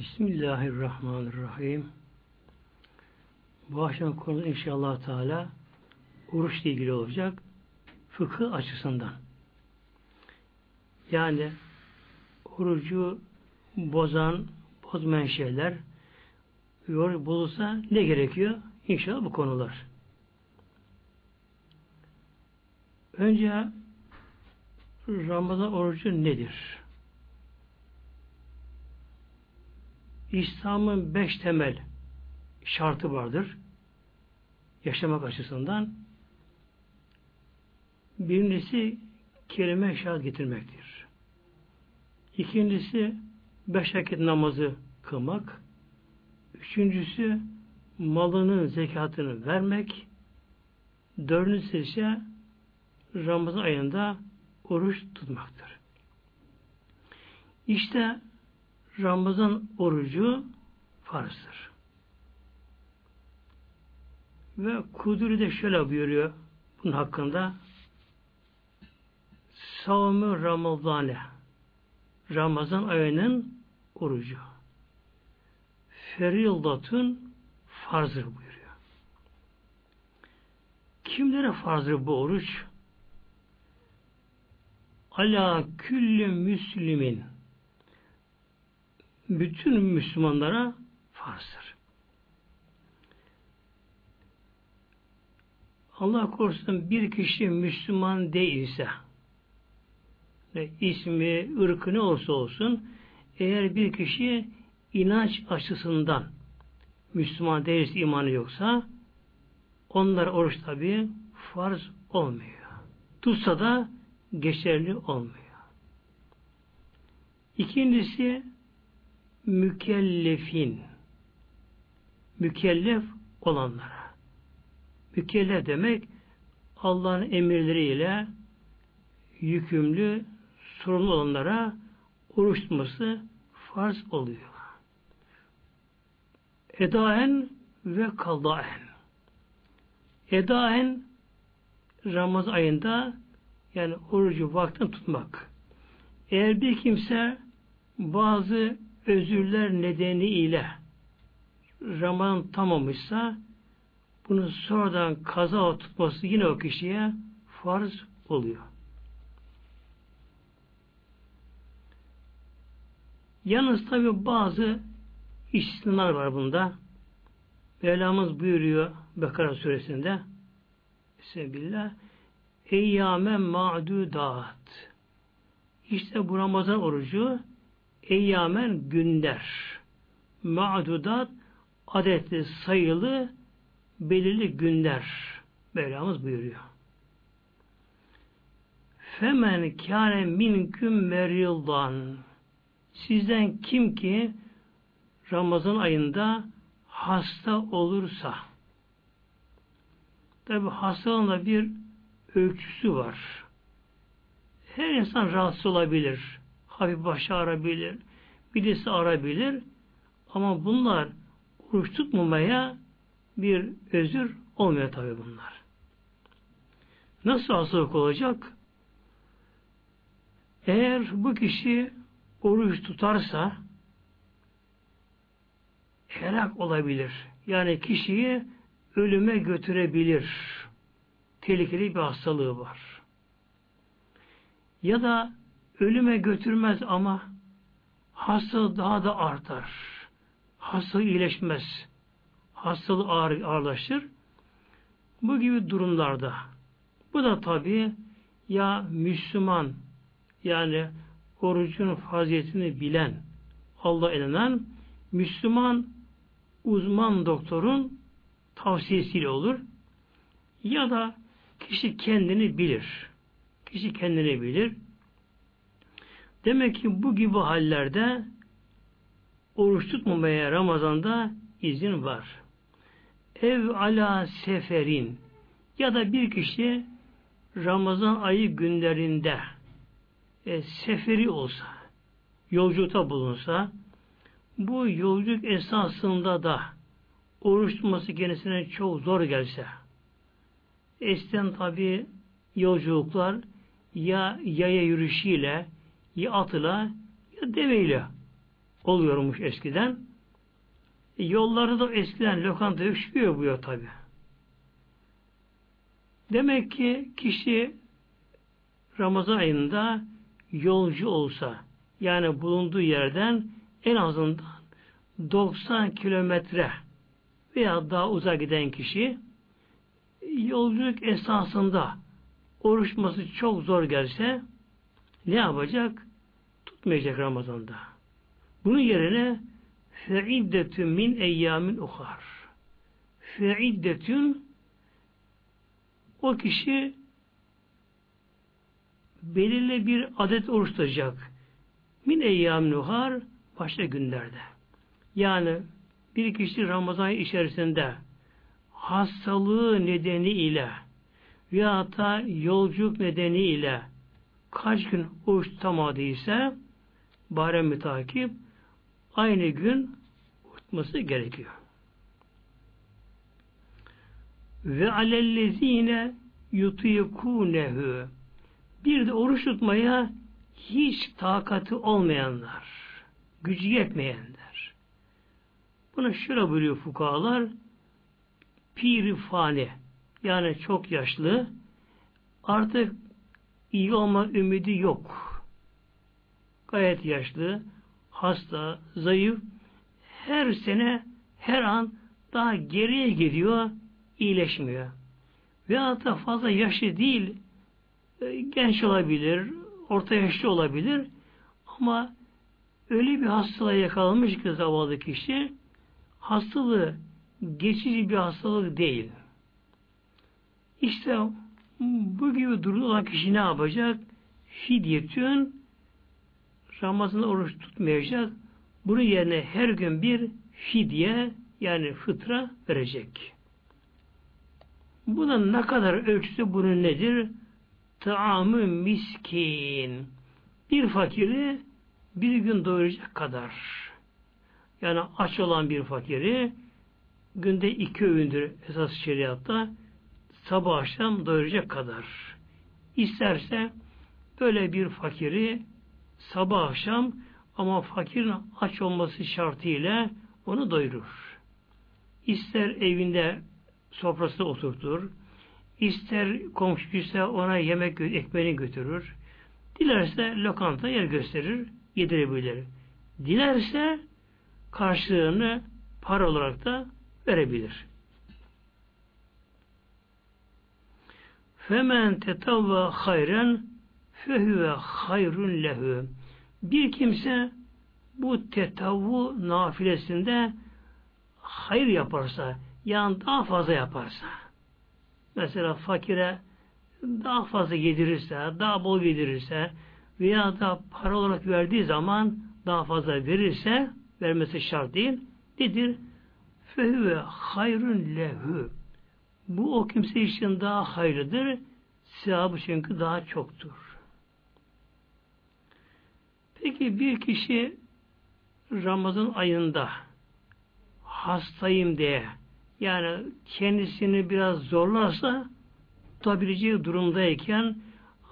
Bismillahirrahmanirrahim. Bu akşam konu inşallah Teala oruçla ilgili olacak. Fıkıh açısından. Yani orucu bozan, bozmayan şeyler bozulsa ne gerekiyor? İnşallah bu konular. Önce Ramazan orucu nedir? İslam'ın beş temel şartı vardır. Yaşamak açısından. Birincisi kelime şahit getirmektir. İkincisi beş vakit namazı kılmak. Üçüncüsü malının zekatını vermek. Dördüncüsü ise Ramazan ayında oruç tutmaktır. İşte Ramazan orucu farzdır. Ve Kuduri de şöyle buyuruyor bunun hakkında Savmı Ramazane Ramazan ayının orucu. Ferildatun farzdır buyuruyor. Kimlere farzdır bu oruç? Ala küllü müslimin bütün Müslümanlara farzdır. Allah korusun bir kişi Müslüman değilse ne ismi, ırkı ne olsa olsun eğer bir kişi inanç açısından Müslüman değilse, imanı yoksa onlar oruç tabi farz olmuyor. Tutsa da geçerli olmuyor. İkincisi mükellefin mükellef olanlara. Mükellef demek Allah'ın emirleriyle yükümlü, sorumlu olanlara oruç tutması farz oluyor. Edaen ve kaldaen. Edaen Ramazan ayında yani orucu vaktin tutmak. Eğer bir kimse bazı özürler nedeniyle Ramazan tamamışsa bunu sonradan kaza tutması yine o kişiye farz oluyor. Yalnız tabi bazı istisnalar var bunda. Mevlamız buyuruyor Bekara suresinde Sebillah Eyyamen ma'dudat İşte bu Ramazan orucu eyyamen günler ma'dudat adetli sayılı belirli günler Mevlamız buyuruyor. Femen kâne minküm merildan sizden kim ki Ramazan ayında hasta olursa tabi hastalığın bir ölçüsü var. Her insan rahatsız olabilir hafif başı ağrabilir, birisi ağrabilir ama bunlar oruç tutmamaya bir özür olmuyor tabi bunlar. Nasıl hastalık olacak? Eğer bu kişi oruç tutarsa helak olabilir. Yani kişiyi ölüme götürebilir. Tehlikeli bir hastalığı var. Ya da ölüme götürmez ama hastalığı daha da artar. Hastalığı iyileşmez. Hastalığı ağır, ağırlaşır. Bu gibi durumlarda bu da tabi ya Müslüman yani orucun faziyetini bilen Allah inanan Müslüman uzman doktorun tavsiyesiyle olur ya da kişi kendini bilir. Kişi kendini bilir. Demek ki bu gibi hallerde oruç tutmamaya Ramazan'da izin var. Ev ala seferin ya da bir kişi Ramazan ayı günlerinde e, seferi olsa, yolculukta bulunsa, bu yolculuk esasında da oruç tutması kendisine çok zor gelse, eskiden tabi yolculuklar ya yaya yürüyüşüyle ya atla ya deveyle oluyormuş eskiden. E, yollarda da eskiden lokanta yok bu yol tabi. Demek ki kişi Ramazan ayında yolcu olsa yani bulunduğu yerden en azından 90 kilometre veya daha uzak giden kişi yolculuk esasında oruçması çok zor gelse ne yapacak? Tutmayacak Ramazan'da. Bunun yerine feiddetün min eyyamin uhar. Feiddetün o kişi belirli bir adet oruç tutacak. Min eyyamin uhar başka günlerde. Yani bir kişi Ramazan içerisinde hastalığı nedeniyle veya da yolculuk nedeniyle kaç gün oruç tutamadıysa barem mütakip aynı gün tutması gerekiyor. Ve alellezine yutikunehu bir de oruç tutmaya hiç takati olmayanlar, gücü yetmeyenler. Bunu şöyle buyuruyor fukahalar pir fani yani çok yaşlı artık iyi olma ümidi yok. Gayet yaşlı, hasta, zayıf, her sene, her an daha geriye gidiyor, iyileşmiyor. Ve hatta fazla yaşlı değil, e, genç olabilir, orta yaşlı olabilir ama öyle bir hastalığa yakalanmış ki zavallı kişi hastalığı geçici bir hastalık değil. İşte bu gibi durumda olan kişi ne yapacak? Fidyetün Ramazan oruç tutmayacak. Bunun yerine her gün bir fidye yani fıtra verecek. Buna ne kadar ölçüsü bunun nedir? Taamı miskin. Bir fakiri bir gün doyuracak kadar. Yani aç olan bir fakiri günde iki öğündür esas şeriatta sabah akşam doyuracak kadar. İsterse böyle bir fakiri sabah akşam ama fakirin aç olması şartıyla onu doyurur. İster evinde sofrasına oturtur, ister komşuysa ona yemek ekmeğini götürür, dilerse lokanta yer gösterir, yedirebilir. Dilerse karşılığını para olarak da verebilir. Femen tetavva hayren fehüve hayrun lehü. Bir kimse bu tetavvu nafilesinde hayır yaparsa, yani daha fazla yaparsa, mesela fakire daha fazla yedirirse, daha bol yedirirse veya da para olarak verdiği zaman daha fazla verirse, vermesi şart değil, nedir? Fehüve hayrun lehü. Bu o kimse için daha hayırlıdır. Sevabı çünkü daha çoktur. Peki bir kişi Ramazan ayında hastayım diye yani kendisini biraz zorlarsa tutabileceği durumdayken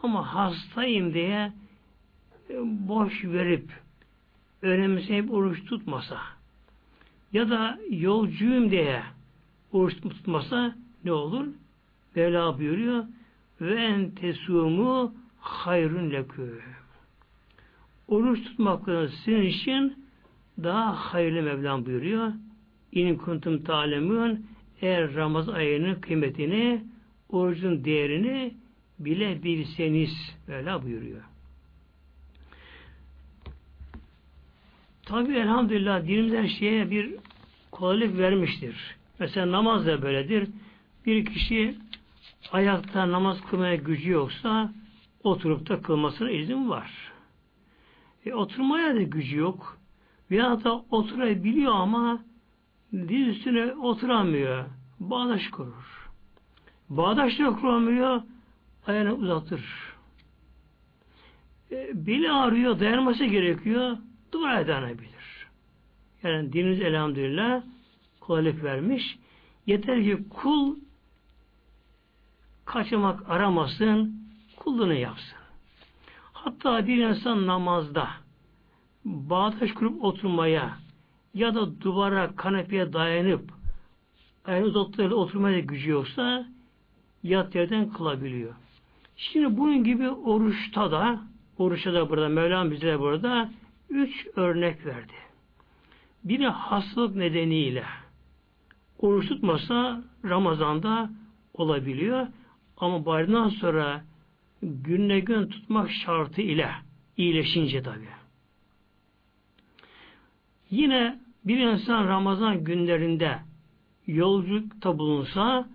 ama hastayım diye e, boş verip önemseyip oruç tutmasa ya da yolcuyum diye oruç tutmasa ne olur? Mevla buyuruyor ve en tesumu hayrun lekü. Oruç tutmak sizin için daha hayırlı Mevlam buyuruyor. İn kuntum talemun eğer Ramazan ayının kıymetini, orucun değerini bile bilseniz Mevla buyuruyor. Tabi elhamdülillah dinimizden şeye bir kolaylık vermiştir. Mesela namaz da böyledir. Bir kişi ayakta namaz kılmaya gücü yoksa oturup da kılmasına izin var. E, oturmaya da gücü yok. Veya da oturabiliyor ama diz üstüne oturamıyor. Bağdaş kurur. Bağdaş da kuramıyor, ayağını uzatır. E, beli ağrıyor, dayanması gerekiyor, duvara dayanabilir. Yani dinimiz elhamdülillah kolaylık vermiş. Yeter ki kul kaçamak aramasın, kulluğunu yapsın. Hatta bir insan namazda bağdaş kurup oturmaya ya da duvara, kanepeye dayanıp ayağını uzattığı oturmaya gücü yoksa yat yerden kılabiliyor. Şimdi bunun gibi oruçta da oruçta da burada Mevlam bize burada üç örnek verdi. Biri hastalık nedeniyle oruç tutmasa Ramazan'da olabiliyor. Ama bayramdan sonra günle gün tutmak şartı ile iyileşince tabi. Yine bir insan Ramazan günlerinde yolculukta bulunsa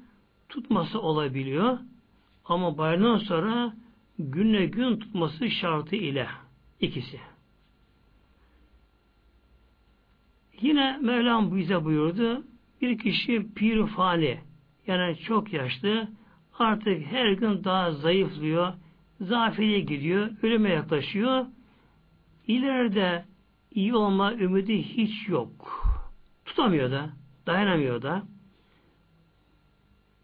tutması olabiliyor. Ama bayramdan sonra günle gün tutması şartı ile ikisi. Yine Mevlam bize buyurdu. Bir kişi pirfani yani çok yaşlı artık her gün daha zayıflıyor, zafiyete gidiyor, ölüme yaklaşıyor. İleride iyi olma ümidi hiç yok. Tutamıyor da, dayanamıyor da.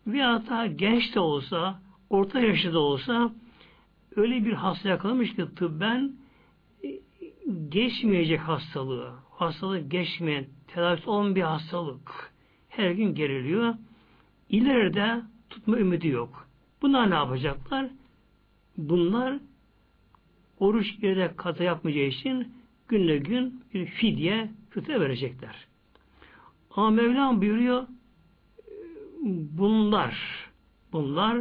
Bir hata genç de olsa, orta yaşlı da olsa öyle bir hasta yakalamış ki tıbben e, geçmeyecek hastalığı, hastalık geçmeyen, tedavisi olmayan bir hastalık her gün geriliyor. İleride tutma ümidi yok. Bunlar ne yapacaklar? Bunlar oruç yerde kata yapmayacağı için günle gün bir fidye, fıtre verecekler. Ama Mevlam buyuruyor bunlar bunlar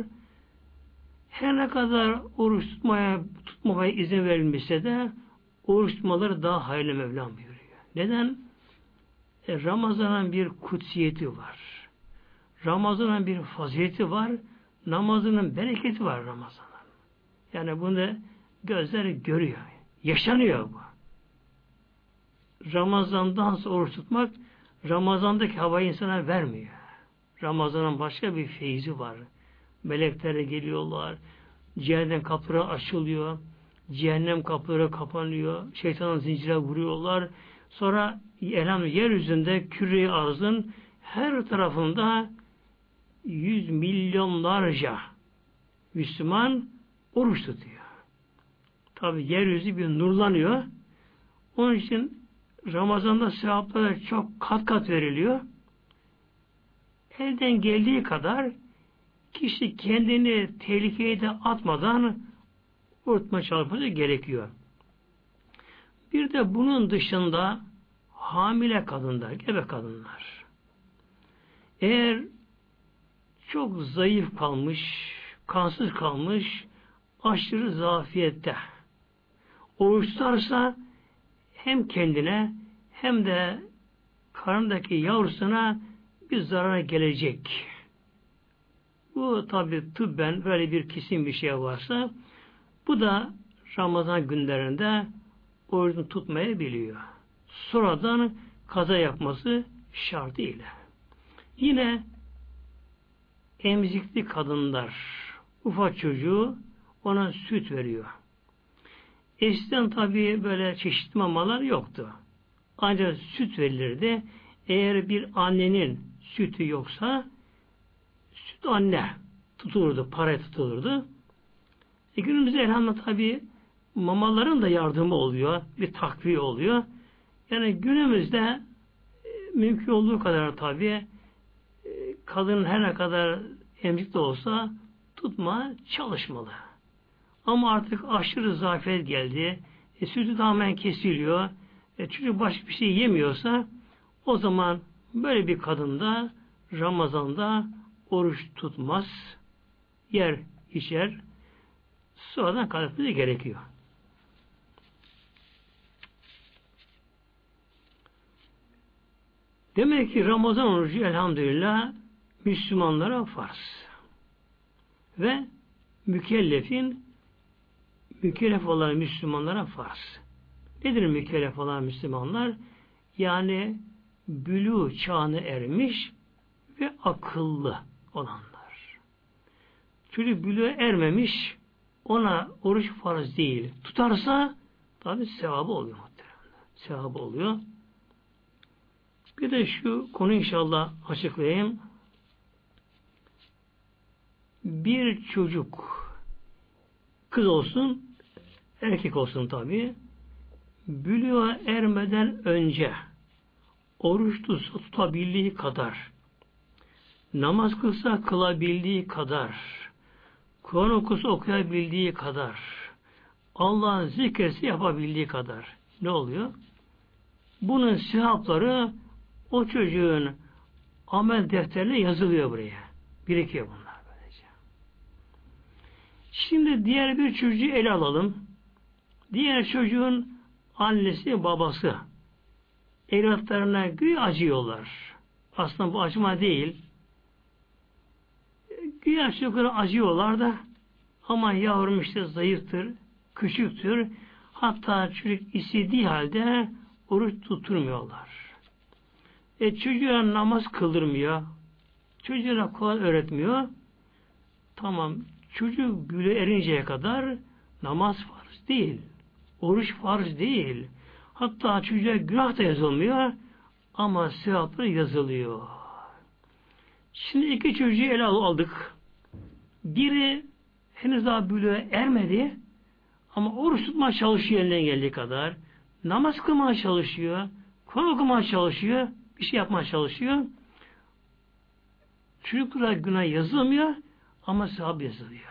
her ne kadar oruç tutmaya tutmamaya izin verilmişse de oruç tutmaları daha hayırlı Mevlam buyuruyor. Neden? E, Ramazan'ın bir kutsiyeti var. Ramazan'ın bir fazileti var. Namazının bereketi var Ramazan'ın. Yani bunu gözler görüyor. Yaşanıyor bu. Ramazan'dan sonra oruç tutmak Ramazan'daki havayı insana vermiyor. Ramazan'ın başka bir feyzi var. Melekler geliyorlar. Cehennem kapıları açılıyor. Cehennem kapıları kapanıyor. Şeytanın zincire vuruyorlar. Sonra elhamdülillah yeryüzünde küre arzın her tarafında yüz milyonlarca Müslüman oruç tutuyor. Tabi yeryüzü bir nurlanıyor. Onun için Ramazan'da sevaplara çok kat kat veriliyor. Elden geldiği kadar kişi kendini tehlikeye de atmadan unutma çalışması gerekiyor. Bir de bunun dışında hamile kadınlar, gebe kadınlar. Eğer çok zayıf kalmış, kansız kalmış, aşırı zafiyette oruç tutarsa hem kendine hem de karnındaki yavrusuna bir zarar gelecek. Bu tabi tıbben böyle bir kesin bir şey varsa bu da Ramazan günlerinde orucunu tutmayabiliyor. Sonradan kaza yapması şartıyla. Yine emzikli kadınlar ufak çocuğu ona süt veriyor. Eskiden tabi böyle çeşitli mamalar yoktu. Ancak süt verilirdi. Eğer bir annenin sütü yoksa süt anne tutulurdu, para tutulurdu. E günümüzde elhamdülillah tabi mamaların da yardımı oluyor, bir takviye oluyor. Yani günümüzde e, mümkün olduğu kadar tabi kadın her ne kadar emzik de olsa tutma çalışmalı. Ama artık aşırı zafiyet geldi. E, sütü tamamen kesiliyor. E, çocuk başka bir şey yemiyorsa o zaman böyle bir kadın da Ramazan'da oruç tutmaz. Yer, içer. Sonradan kalkması gerekiyor. Demek ki Ramazan orucu elhamdülillah Müslümanlara farz. Ve mükellefin mükellef olan Müslümanlara farz. Nedir mükellef olan Müslümanlar? Yani bülü çağını ermiş ve akıllı olanlar. Çocuk bülü ermemiş ona oruç farz değil. Tutarsa tabi sevabı oluyor muhtemelen. Sevabı oluyor. Bir de şu konu inşallah açıklayayım. Bir çocuk kız olsun erkek olsun tabi bülüğa ermeden önce oruç tutabildiği kadar, namaz kılsa kılabildiği kadar, Kur'an okusa okuyabildiği kadar, Allah'ın zikresi yapabildiği kadar ne oluyor? Bunun sevapları o çocuğun amel defterine yazılıyor buraya. Birikiyor bunlar. Şimdi diğer bir çocuğu ele alalım. Diğer çocuğun annesi, babası evlatlarına güya acıyorlar. Aslında bu acıma değil. Güya çocuklara acıyorlar da ama yavrum işte zayıftır, küçüktür. Hatta çocuk istediği halde oruç tutturmuyorlar. E çocuğa namaz kıldırmıyor. Çocuğuna Kur'an öğretmiyor. Tamam. Çocuk güle erinceye kadar namaz farz değil. Oruç farz değil. Hatta çocuğa günah da yazılmıyor ama sevapları yazılıyor. Şimdi iki çocuğu ele aldık. Biri henüz daha büyüğe ermedi ama oruç tutmaya çalışıyor elinden geldiği kadar. Namaz kılmaya çalışıyor. Kur'an okumaya çalışıyor. Bir şey yapmaya çalışıyor. Çocuklara günah yazılmıyor ama sevap yazılıyor.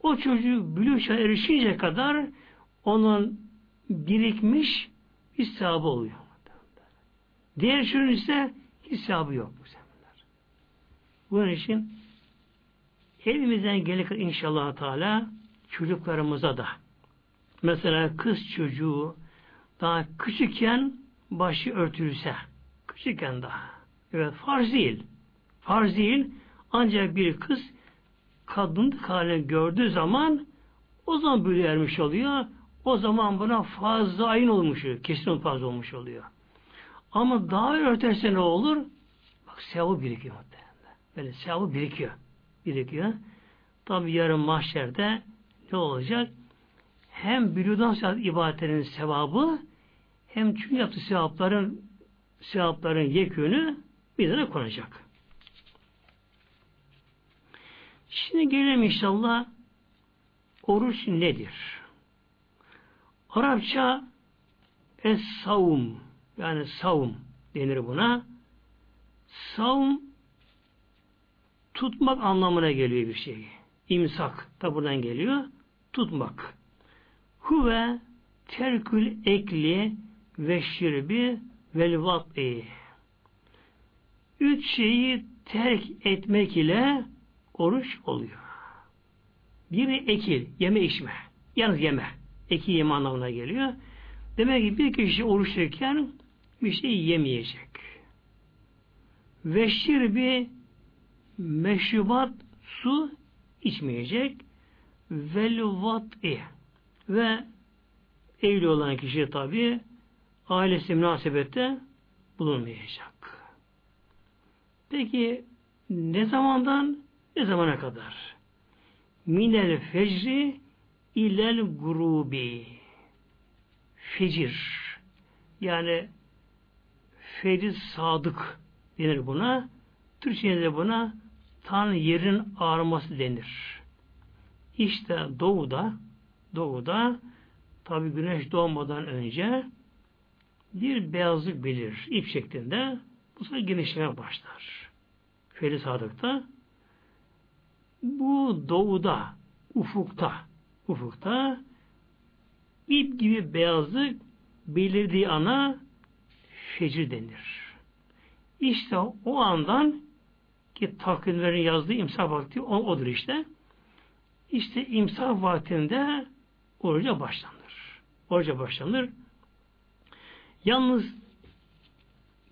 O çocuğu bülüğe erişince kadar onun birikmiş bir sevabı oluyor. Diğer çocuğun ise hiç sevabı yok. Bunun için elimizden gelir inşallah Teala çocuklarımıza da mesela kız çocuğu daha küçükken başı örtülse küçükken daha evet farz değil farz değil ancak bir kız kadınlık halini gördüğü zaman o zaman böyle ermiş oluyor. O zaman buna fazla ayın olmuş kesin fazla olmuş oluyor. Ama daha örterse ne olur? Bak sevabı birikiyor böyle sevabı birikiyor birikiyor. Tabi yarın mahşerde ne olacak? Hem bülüden saat ibadetlerin sevabı hem çünkü yaptığı sevapların sevapların yekünü bizlere konacak. Şimdi gelelim inşallah oruç nedir? Arapça es-savum yani savum denir buna. Savum tutmak anlamına geliyor bir şey. İmsak da buradan geliyor. Tutmak. Huve terkül ekli ve şirbi vel vat'i. Üç şeyi terk etmek ile oruç oluyor. Biri ekil, yeme içme. Yalnız yeme. Eki yeme anlamına geliyor. Demek ki bir kişi oruçluyken bir şey yemeyecek. Ve şirbi meşrubat su içmeyecek. Vel vat'i ve evli olan kişi tabi ailesi münasebette bulunmayacak. Peki ne zamandan ne zamana kadar? Minel fecri ilel grubi fecir yani fecir sadık denir buna. Türkçe'de buna tan yerin ağarması denir. İşte doğuda doğuda tabi güneş doğmadan önce bir beyazlık bilir ip şeklinde bu sefer genişlemeye başlar. Feri Sadık'ta bu doğuda ufukta ufukta ip gibi beyazlık belirdiği ana fecir denir. İşte o andan ki takvimlerin yazdığı imsak vakti o, odur işte. İşte imsak vaktinde oruca başlanır. Oruca başlanır. Yalnız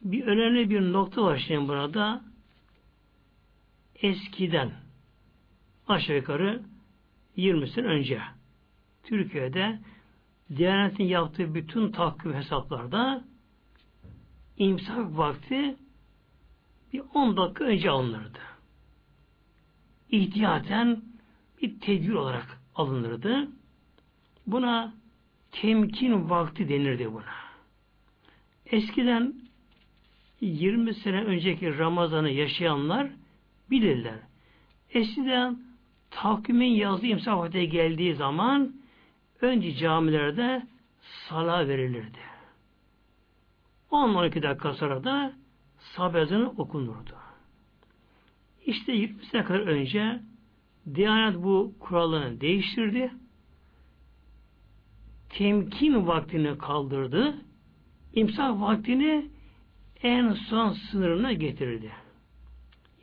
bir önemli bir nokta var şimdi burada. Eskiden aşağı yukarı 20 sene önce Türkiye'de Diyanet'in yaptığı bütün takvim hesaplarda imsak vakti bir 10 dakika önce alınırdı. İhtiyaten bir tedbir olarak alınırdı. Buna temkin vakti denirdi buna. Eskiden 20 sene önceki Ramazan'ı yaşayanlar bilirler. Eskiden takvimin yazdığı imsak vakti geldiği zaman önce camilerde sala verilirdi. 10-12 dakika sonra da sabah okunurdu. İşte 20 sene kadar önce Diyanet bu kuralını değiştirdi. Temkin vaktini kaldırdı. İmsak vaktini en son sınırına getirdi.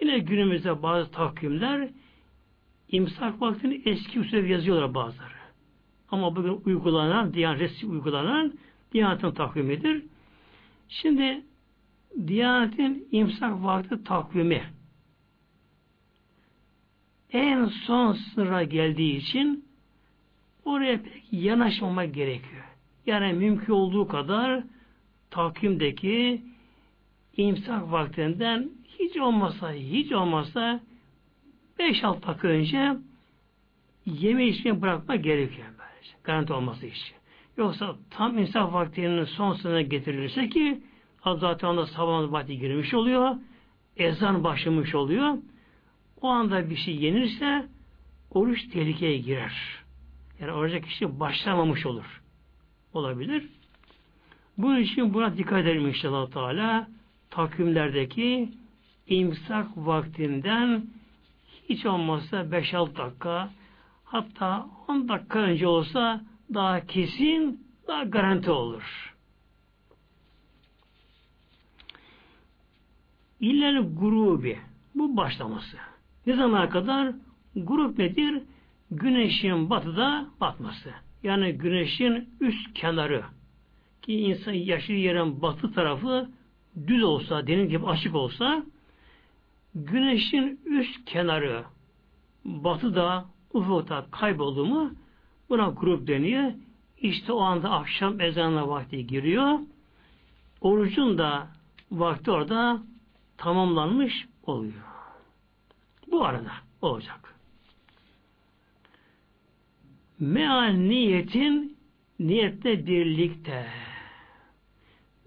Yine günümüzde bazı takvimler imsak vaktini eski usul yazıyorlar bazıları. Ama bugün uygulanan, Diyanet resmi uygulanan Diyanet'in takvimidir. Şimdi Diyanet'in imsak vakti takvimi en son sıra geldiği için oraya pek yanaşmamak gerekiyor. Yani mümkün olduğu kadar takvimdeki imsak vaktinden hiç olmasa hiç olmasa 5-6 dakika önce yeme içmeyi bırakma gerekiyor. Böylece. Garanti olması için. Yoksa tam imsak vaktinin son sınırına getirilirse ki zaten onda sabah vakti girmiş oluyor. Ezan başlamış oluyor. O anda bir şey yenirse oruç tehlikeye girer. Yani oruca kişi başlamamış olur. Olabilir. Bunun için buna dikkat edelim inşallah Teala. Takvimlerdeki imsak vaktinden hiç olmazsa 5-6 dakika hatta 10 dakika önce olsa daha kesin daha garanti olur. İllel grubi bu başlaması. Ne zamana kadar? Grup nedir? Güneşin batıda batması. Yani güneşin üst kenarı. Ki insan yaşlı yerin batı tarafı düz olsa, deniz gibi açık olsa güneşin üst kenarı batıda, ufukta kayboldu mu buna grup deniyor. İşte o anda akşam ezanına vakti giriyor. Orucun da vakti orada tamamlanmış oluyor. Bu arada olacak. Meal niyetin niyette birlikte.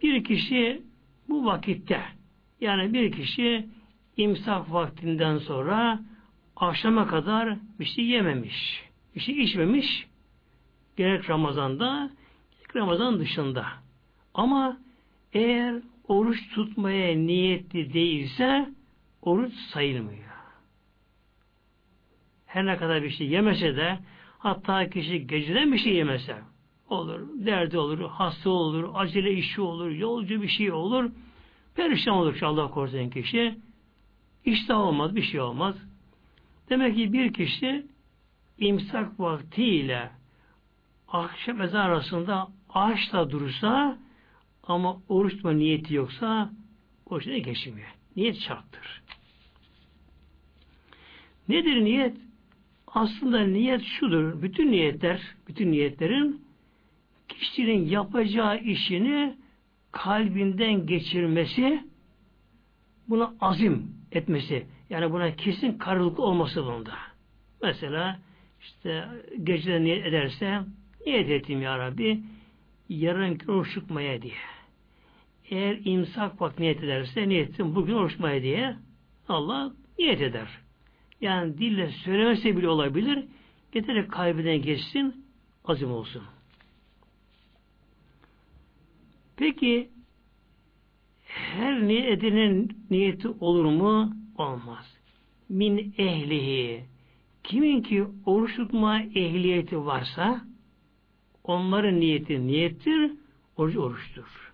Bir kişi bu vakitte yani bir kişi imsak vaktinden sonra akşama kadar bir şey yememiş, bir şey içmemiş gerek Ramazan'da gerek Ramazan dışında. Ama eğer oruç tutmaya niyetli değilse oruç sayılmıyor her ne kadar bir şey yemese de hatta kişi geceden bir şey yemese olur, derdi olur, hasta olur, acele işi olur, yolcu bir şey olur, perişan olur Allah korusun kişi. İştah olmaz, bir şey olmaz. Demek ki bir kişi imsak vaktiyle akşam ezan arasında ağaçla durursa ama oruç tutma niyeti yoksa oruçuna geçmiyor. Niyet şarttır. Nedir niyet? Aslında niyet şudur. Bütün niyetler, bütün niyetlerin kişinin yapacağı işini kalbinden geçirmesi, buna azim etmesi, yani buna kesin kararlılık olması bunda. Mesela işte geceden niyet ederse niyet ettim ya Rabbi yarın oruç tutmaya diye. Eğer imsak vakti niyet ederse niyetim bugün oruç diye Allah niyet eder. Yani dille söylemese bile olabilir. Getirerek kalbine geçsin, azim olsun. Peki her niyetinin niyeti olur mu? Olmaz. Min ehlihi kimin ki oruç tutma ehliyeti varsa onların niyeti niyettir, oruç oruçtur.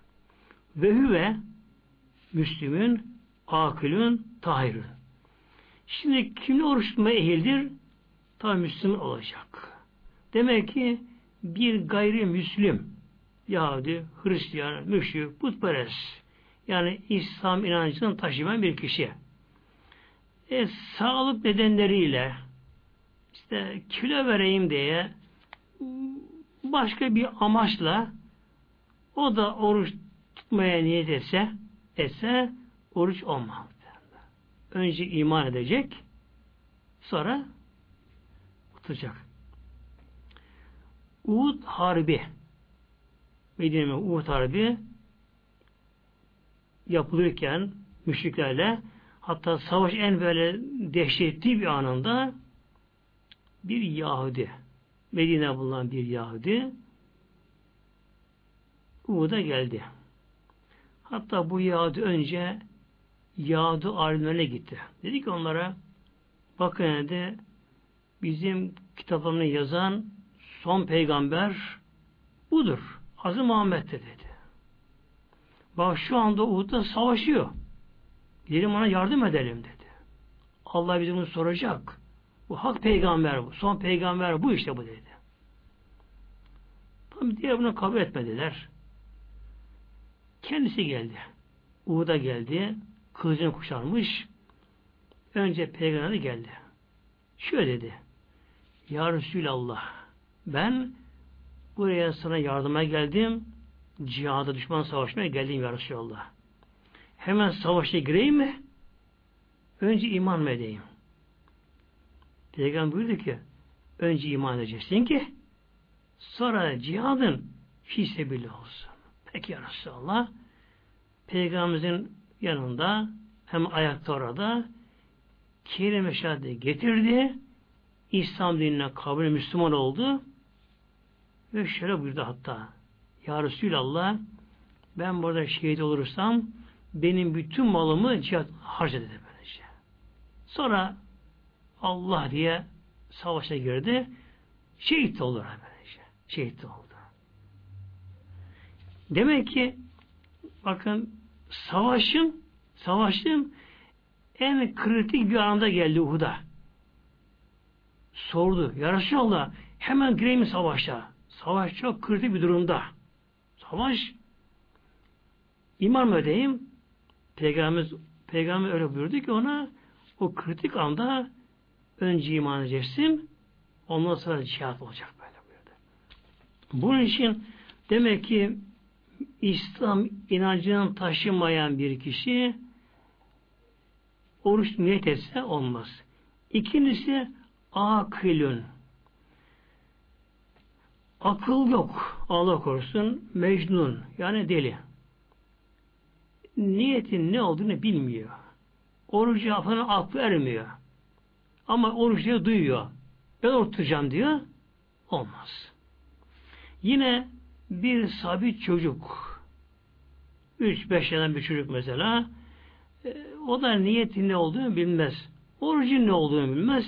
Ve hüve Müslümün akülün tahirün. Şimdi kimle oruç tutmaya ehildir? Tabi Müslüman olacak. Demek ki bir gayrimüslim Yahudi, Hristiyan, müşrik, putperest yani İslam inancını taşıyan bir kişi e, sağlık nedenleriyle işte kilo vereyim diye başka bir amaçla o da oruç tutmaya niyet etse etse oruç olmaz önce iman edecek, sonra tutacak. Uhud Harbi. Medine'de Uhud Harbi yapılırken müşriklerle hatta savaş en böyle dehşetli bir anında bir Yahudi Medine bulunan bir Yahudi Uhud'a geldi. Hatta bu Yahudi önce Yahudi alimlerine gitti. Dedi ki onlara bakın dedi bizim kitaplarını yazan son peygamber budur. Hazreti Muhammed'dir dedi. Bak şu anda Uhud'da savaşıyor. Gidelim ona yardım edelim dedi. Allah bizi bunu soracak. Bu hak peygamber bu. Son peygamber bu işte bu dedi. Tabi diğer bunu kabul etmediler. Kendisi geldi. Uhud'a geldi. Kılıcını kuşanmış. Önce peygamber geldi. Şöyle dedi. Ya Resulallah ben buraya sana yardıma geldim. Cihada düşman savaşmaya geldim ya Resulallah. Hemen savaşa gireyim mi? Önce iman mı edeyim? Peygamber buyurdu ki önce iman edeceksin ki sonra cihadın fisebillah olsun. Peki ya Resulallah Peygamberimizin yanında hem ayakta orada kelime şehadeti getirdi. İslam dinine kabul Müslüman oldu. Ve şöyle buyurdu hatta. Ya Resulallah ben burada şehit olursam benim bütün malımı cihat harca dedi böylece. Sonra Allah diye savaşa girdi. Şehit olur böylece. Şehit oldu. Demek ki bakın savaşın savaşın en kritik bir anda geldi Uhud'a. Sordu. Ya Resulallah hemen gireyim savaşa? Savaş çok kritik bir durumda. Savaş iman mı ödeyim? Peygamberimiz, Peygamber öyle buyurdu ki ona o kritik anda önce iman edeceksin ondan sonra cihat olacak böyle buyurdu. Bunun için demek ki İslam inancını taşımayan bir kişi oruç niyet etse olmaz. İkincisi akılün. Akıl yok. Allah korusun. Mecnun. Yani deli. Niyetin ne olduğunu bilmiyor. Orucu yapanın aklı ermiyor. Ama diye duyuyor. Ben oruç diyor. Olmaz. Yine bir sabit çocuk 3-5 yaşından bir çocuk mesela e, o da niyetin ne olduğunu bilmez. Orucun ne olduğunu bilmez.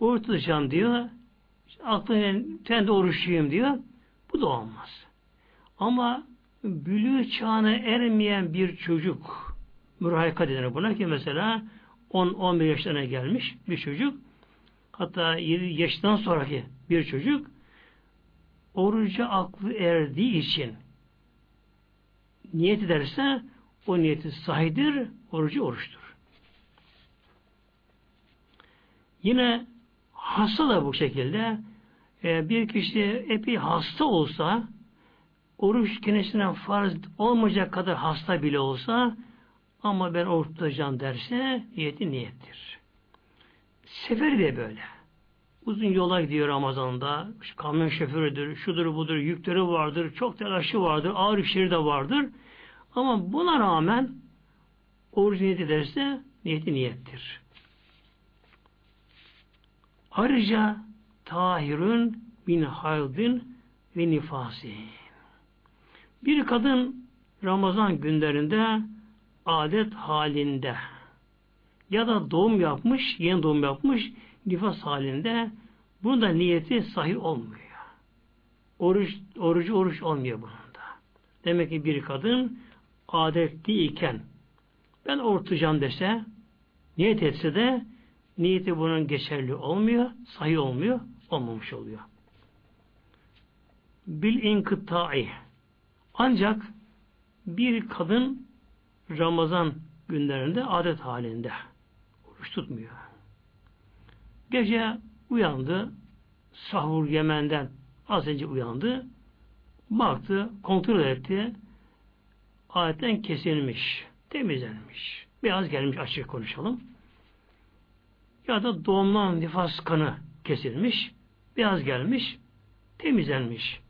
Oruç tutacağım diyor. Aklına ben de diyor. Bu da olmaz. Ama bülü çağına ermeyen bir çocuk mürahika denir buna ki mesela 10-11 yaşlarına gelmiş bir çocuk hatta 7 yaştan sonraki bir çocuk oruca aklı erdiği için niyet ederse o niyeti sahidir, orucu oruçtur. Yine hasta da bu şekilde e, bir kişi epey hasta olsa oruç kendisinden farz olmayacak kadar hasta bile olsa ama ben oruç tutacağım derse niyeti niyettir. Seferi de böyle. Uzun yola gidiyor Ramazan'da. Şu kamyon şoförüdür, şudur budur, yükleri vardır, çok telaşı vardır, ağır işleri de vardır. Ama buna rağmen oruç niyet ederse niyeti niyettir. Ayrıca tahirün min haydin ve nifasi. Bir kadın Ramazan günlerinde adet halinde ya da doğum yapmış, yeni doğum yapmış, nifas halinde bunun da niyeti sahih olmuyor. Oruç, orucu oruç olmuyor bunun da. Demek ki bir kadın adetli iken ben ortacağım dese niyet etse de niyeti bunun geçerli olmuyor, sahih olmuyor, olmamış oluyor. Bil inkıtai ancak bir kadın Ramazan günlerinde adet halinde oruç tutmuyor. Gece uyandı, sahur Yemen'den az önce uyandı, baktı, kontrol etti, adetten kesilmiş, temizlenmiş. Biraz gelmiş açık konuşalım. Ya da doğumdan nifas kanı kesilmiş, biraz gelmiş, temizlenmiş.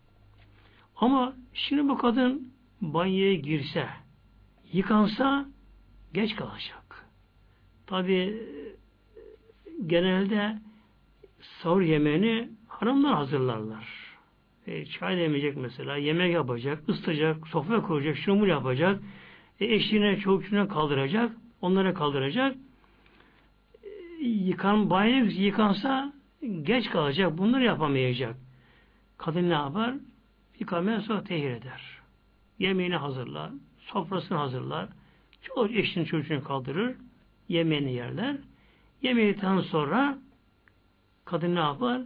Ama şimdi bu kadın banyoya girse, yıkansa geç kalacak. Tabi genelde sahur yemeğini hanımlar hazırlarlar. E, çay demeyecek mesela, yemek yapacak, ısıtacak, sofra koyacak, şunu yapacak, e, eşine, çocuğuna kaldıracak, onlara kaldıracak. E, yıkan, banyo yıkansa geç kalacak, bunları yapamayacak. Kadın ne yapar? Yıkamaya sonra tehir eder. Yemeğini hazırlar, sofrasını hazırlar, çoğu eşini çocuğunu kaldırır, yemeğini yerler. Yemeğinden sonra kadın ne yapar?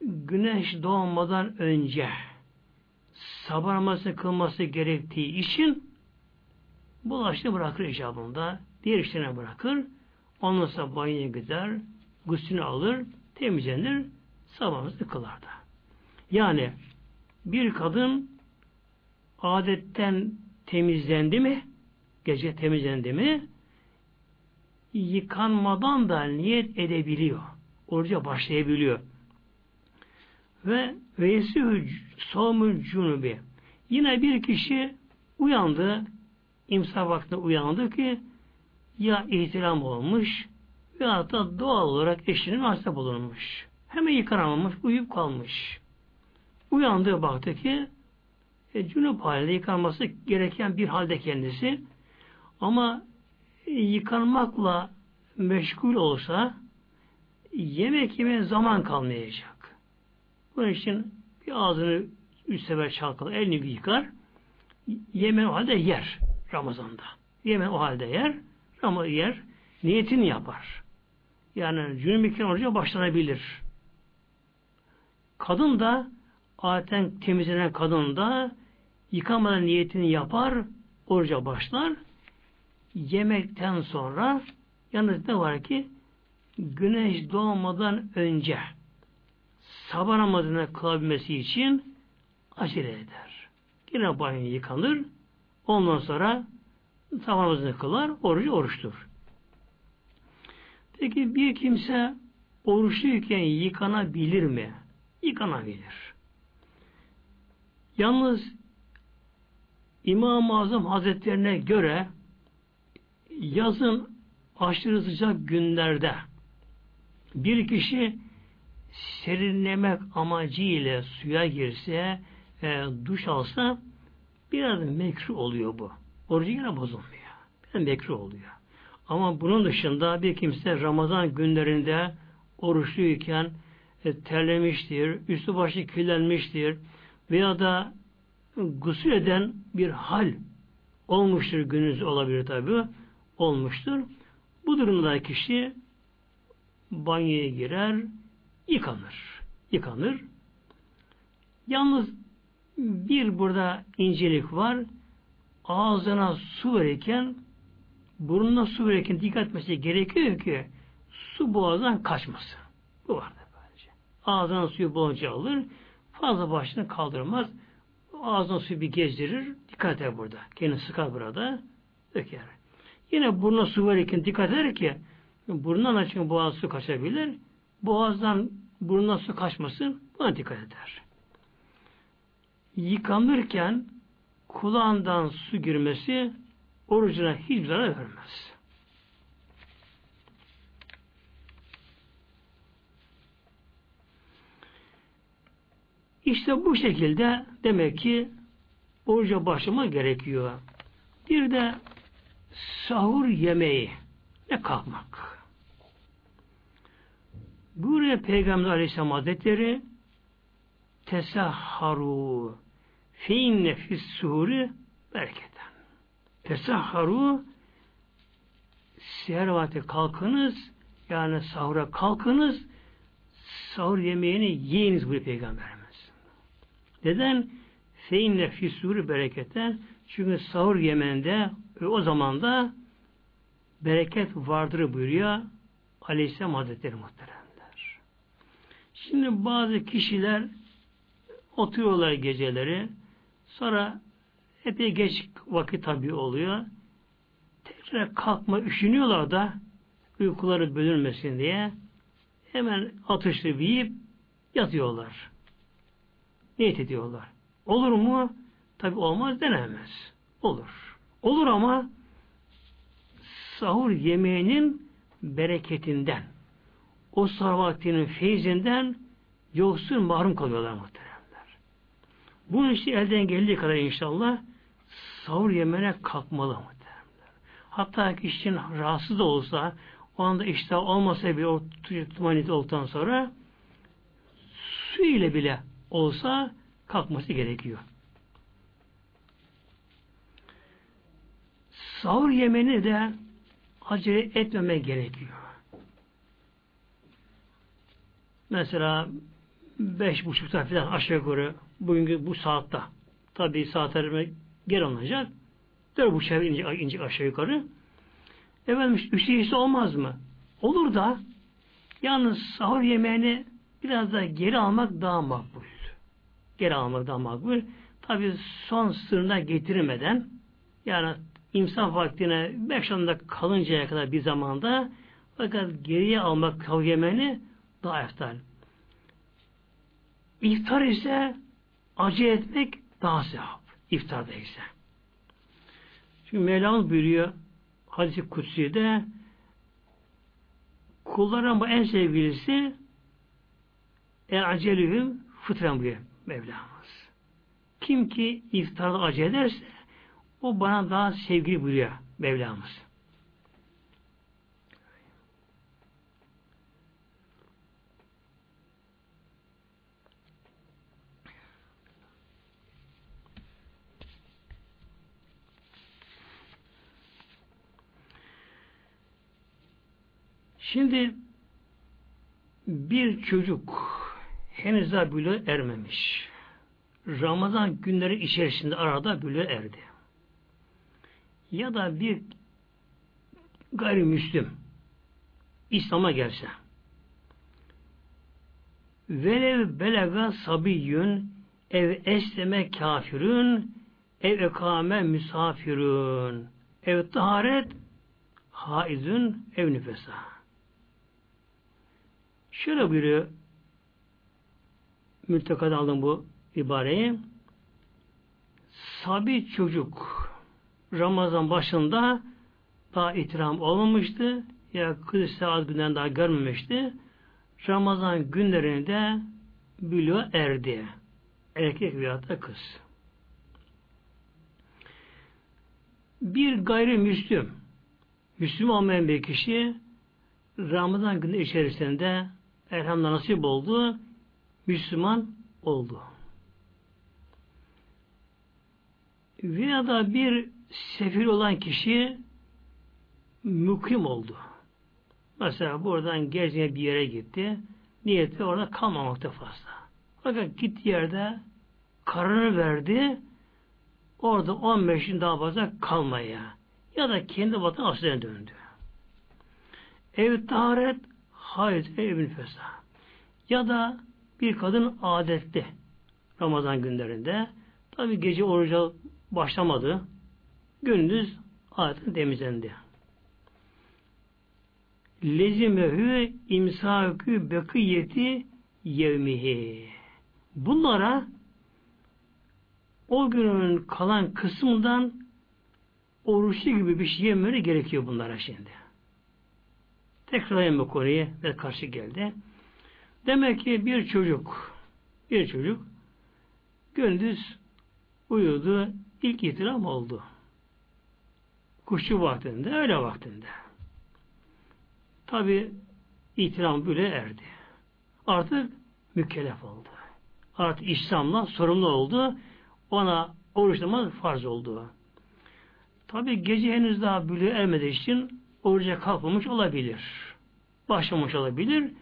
Güneş doğmadan önce sabah namazı kılması gerektiği için bulaşını bırakır icabında. Diğer işlerine bırakır. Ondan sonra banyoya gider, gusülünü alır, temizlenir, sabahımızı kılar. Yani bir kadın adetten temizlendi mi, gece temizlendi mi, yıkanmadan da niyet edebiliyor. Oruca başlayabiliyor. Ve veysi soğumul cunubi. Yine bir kişi uyandı, imsa vaktinde uyandı ki ya ihtiram olmuş ya da doğal olarak eşinin hasta bulunmuş. Hemen yıkanamamış, uyuyup kalmış. Uyandığı baktı ki e, cünüp halinde yıkanması gereken bir halde kendisi. Ama yıkanmakla meşgul olsa yemek yemeye zaman kalmayacak. Bunun için bir ağzını üç sefer çalkalar, elini yıkar, yeme o halde yer Ramazan'da. Yeme o halde yer, ama yer, niyetini yapar. Yani cünüp iken oruca başlanabilir. Kadın da adetten temizlenen kadın da yıkamadan niyetini yapar, oruca başlar. Yemekten sonra yalnız ne var ki güneş doğmadan önce sabah namazını kılabilmesi için acele eder. Yine banyo yıkanır. Ondan sonra sabah namazını kılar, orucu oruçtur. Peki bir kimse oruçluyken yıkanabilir mi? Yıkanabilir. Yalnız İmam-ı Azam Hazretlerine göre yazın aşırı sıcak günlerde bir kişi serinlemek amacıyla suya girse, e, duş alsa biraz mekruh oluyor bu. Orucu yine bozulmuyor. Biraz mekruh oluyor. Ama bunun dışında bir kimse Ramazan günlerinde oruçluyken e, terlemiştir, üstü başı kirlenmiştir veya da gusül eden bir hal olmuştur gününüz olabilir tabi olmuştur. Bu durumda kişi banyoya girer, yıkanır. Yıkanır. Yalnız bir burada incelik var. Ağzına su verirken burnuna su verirken dikkat etmesi gerekiyor ki su boğazdan kaçmasın. Bu var da böylece. Ağzına suyu bolca alır. Fazla başını kaldırmaz. Ağzına suyu bir gezdirir. Dikkat eder burada. Kendini sıkar burada. Döker. Yine burnuna su verirken dikkat eder ki burnundan da çünkü boğaz su kaçabilir. Boğazdan burnuna su kaçmasın. Buna dikkat eder. Yıkanırken kulağından su girmesi orucuna hiçbir zarar vermez. İşte bu şekilde demek ki oruca başlama gerekiyor. Bir de sahur yemeği ne kalkmak. Buraya Peygamber Aleyhisselam Hazretleri tesahharu fe inne fis suhuri bereketen. Tesahharu seher vakti kalkınız yani sahura kalkınız sahur yemeğini yiyiniz bu Peygamberimiz. Neden? Fe inne fis suhuri bereketen çünkü sahur yemeğinde o zaman da bereket vardır buyuruyor Aleyhisselam Hazretleri muhteremler. Şimdi bazı kişiler oturuyorlar geceleri sonra epey geç vakit tabi oluyor. Tekrar kalkma üşünüyorlar da uykuları bölünmesin diye hemen atıştırıp yiyip yatıyorlar. Niyet ediyorlar. Olur mu? Tabi olmaz denemez. Olur. Olur ama sahur yemeğinin bereketinden, o sahur vaktinin feyzinden yoksun mahrum kalıyorlar muhteremler. Bu işte elden geldiği kadar inşallah sahur yemene kalkmalı. Hatta kişinin rahatsız da olsa o anda iştah olmasa bir o tumanit olduktan sonra su ile bile olsa kalkması gerekiyor. Sahur yemeni de acele etmeme gerekiyor. Mesela beş buçuk saat falan aşağı yukarı bugünkü bu saatte tabi saatlerime geri alınacak. Dört buçuk ince, ince aşağı yukarı. Efendim üç olmaz mı? Olur da yalnız sahur yemeğini biraz da geri almak daha makbul. Geri almak daha makbul. Tabi son sınırına getirmeden yani imsaf vaktine beş anda kalıncaya kadar bir zamanda fakat geriye almak sahur yemeğini daha eftal. İftar ise acı etmek daha sevap. İftarda ise. Çünkü Mevlamız buyuruyor hadisi kutsi'de kulların bu en sevgilisi en acelühüm fıtran buyuruyor Mevlamız. Kim ki iftarda ederse o bana daha sevgili buyuruyor Mevlamız. Şimdi bir çocuk henüz daha bülü ermemiş. Ramazan günleri içerisinde arada bülü erdi. Ya da bir gayrimüslim İslam'a gelse velev belega sabiyyün ev esleme kafirün ev ekame misafirün ev taharet haizün ev nüfesa Şöyle buyuruyor mültekada aldım bu ibareyi. Sabi çocuk Ramazan başında daha itiram olmamıştı. Ya kız saat günden daha görmemişti. Ramazan günlerinde bülü erdi. Erkek veya da kız. Bir gayrimüslim, Müslüman olmayan bir kişi Ramazan günü içerisinde elhamdülillah nasip oldu. Müslüman oldu. Veya da bir sefir olan kişi mukim oldu. Mesela buradan gezmeye bir yere gitti. Niyeti orada kalmamakta fazla. Fakat gitti yerde kararını verdi. Orada 15 gün daha fazla kalmaya. Ya da kendi vatan aslen döndü. Ev taharet hayır evin fesa. Ya da bir kadın adette Ramazan günlerinde tabi gece oruca başlamadı. Gündüz adetten temizlendi. Lezimehü imsakü bekiyeti yevmihi. Bunlara o günün kalan kısmından oruçlu gibi bir şey yemeleri gerekiyor bunlara şimdi. Tekrarlayayım bu konuyu ve karşı geldi. Demek ki bir çocuk bir çocuk gündüz uyudu, ilk itiram oldu. Kuşçu vaktinde, öyle vaktinde. Tabi itiram bile erdi. Artık mükellef oldu. Artık İslam'la sorumlu oldu. Ona oruçlamak farz oldu. Tabi gece henüz daha bülü ermediği için oruca kalkmamış olabilir. Başlamış olabilir.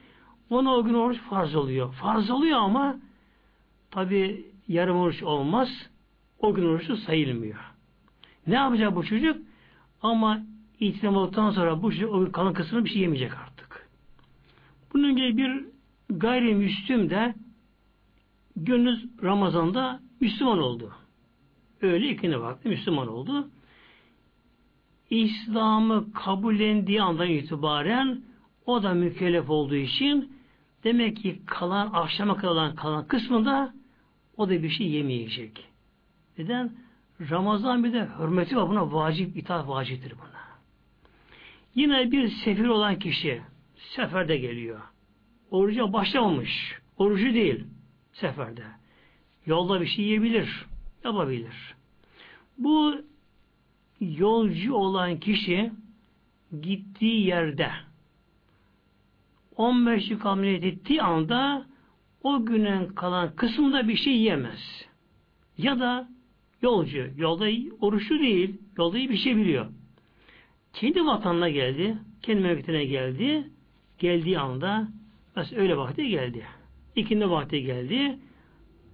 Ona o gün oruç farz oluyor. Farz oluyor ama tabi yarım oruç olmaz. O gün oruçlu sayılmıyor. Ne yapacak bu çocuk? Ama itiraf olduktan sonra bu çocuk o kalan kısmını bir şey yemeyecek artık. Bunun gibi bir gayrimüslim de gönlünüz Ramazan'da Müslüman oldu. Öyle ikindi vakti Müslüman oldu. İslam'ı kabullendiği andan itibaren o da mükellef olduğu için demek ki kalan akşama kalan kalan kısmında o da bir şey yemeyecek. Neden? Ramazan bir de hürmeti var buna vacip, itaat vaciptir buna. Yine bir sefir olan kişi seferde geliyor. Oruca başlamamış. Orucu değil seferde. Yolda bir şey yiyebilir. Yapabilir. Bu yolcu olan kişi gittiği yerde 15 yıl ameliyat ettiği anda o günün kalan kısmında bir şey yemez. Ya da yolcu, yolda oruçlu değil, yolda bir şey biliyor. Kendi vatanına geldi, kendi memleketine geldi, geldiği anda mesela öyle vakti geldi. İkindi vakti geldi,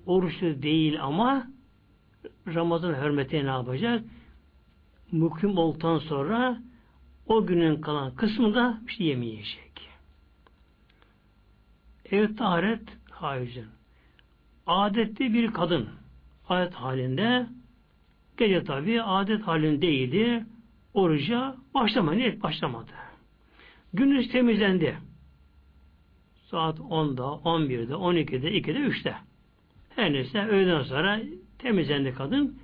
oruçlu değil ama Ramazan hürmetine ne yapacak? Mukim olduktan sonra o günün kalan kısmında bir şey yemeyecek. Evet taharet haicin. Adetli bir kadın adet halinde gece tabi adet halindeydi. Oruca başlamadı. Niyet başlamadı. Gündüz temizlendi. Saat 10'da, 11'de, 12'de, 2'de, 3'te. Her neyse öğleden sonra temizlendi kadın.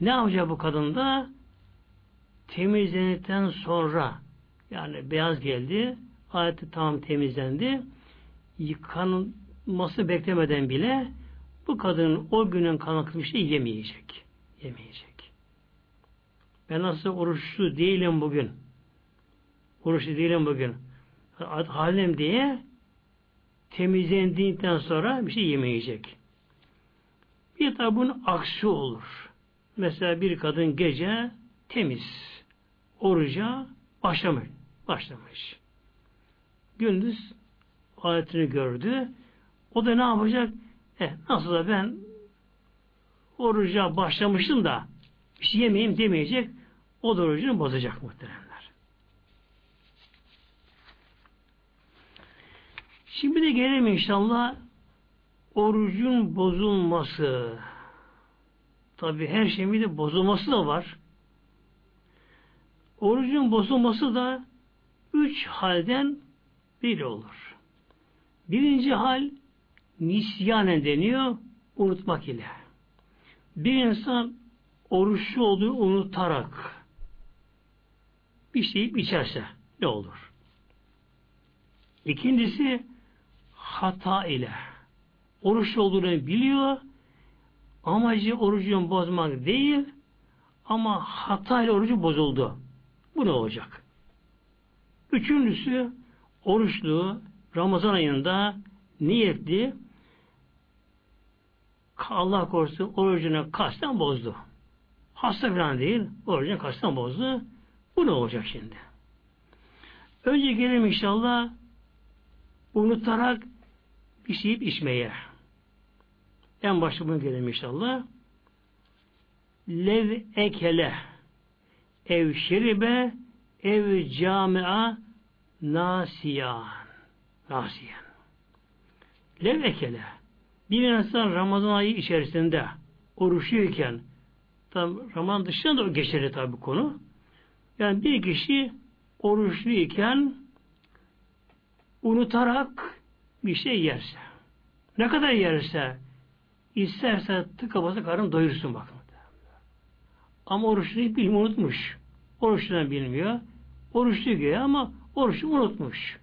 Ne yapacak bu kadın da? Temizlendikten sonra yani beyaz geldi. Adeti tam temizlendi yıkanması beklemeden bile bu kadının o günün şey yemeyecek. Yemeyecek. Ben nasıl oruçlu değilim bugün. Oruçlu değilim bugün. Halim diye temizlendiğinden sonra bir şey yemeyecek. Bir tabi bunun aksi olur. Mesela bir kadın gece temiz. Oruca başlamış. Başlamış. Gündüz ayetini gördü. O da ne yapacak? E, nasıl da ben oruca başlamıştım da bir şey yemeyeyim demeyecek. O da orucunu bozacak muhteremler. Şimdi de gelelim inşallah orucun bozulması. Tabi her şeyin de bozulması da var. Orucun bozulması da üç halden biri olur. Birinci hal nisyanen deniyor, unutmak ile. Bir insan oruçlu olduğunu unutarak bir şey içerse ne olur? İkincisi hata ile. Oruçlu olduğunu biliyor, amacı orucunu bozmak değil, ama hata ile orucu bozuldu. Bu ne olacak? Üçüncüsü oruçlu Ramazan ayında niyetli Allah korusun orucunu kasten bozdu. Hasta falan değil, orucunu kasten bozdu. Bu ne olacak şimdi? Önce gelelim inşallah unutarak şey içmeye. En başta bunu gelelim inşallah. Lev ekele ev şeribe ev camia nasiyan. Nasiyen. Lev ekele. Bir insan Ramazan ayı içerisinde oruçluyken tam Ramazan dışında da geçerli tabi konu. Yani bir kişi oruçluyken unutarak bir şey yerse ne kadar yerse isterse tıka basa karın doyursun bakın. Ama oruçluyu bilmiyor, unutmuş. Oruçludan bilmiyor. Oruçlu güya ama oruçlu unutmuş.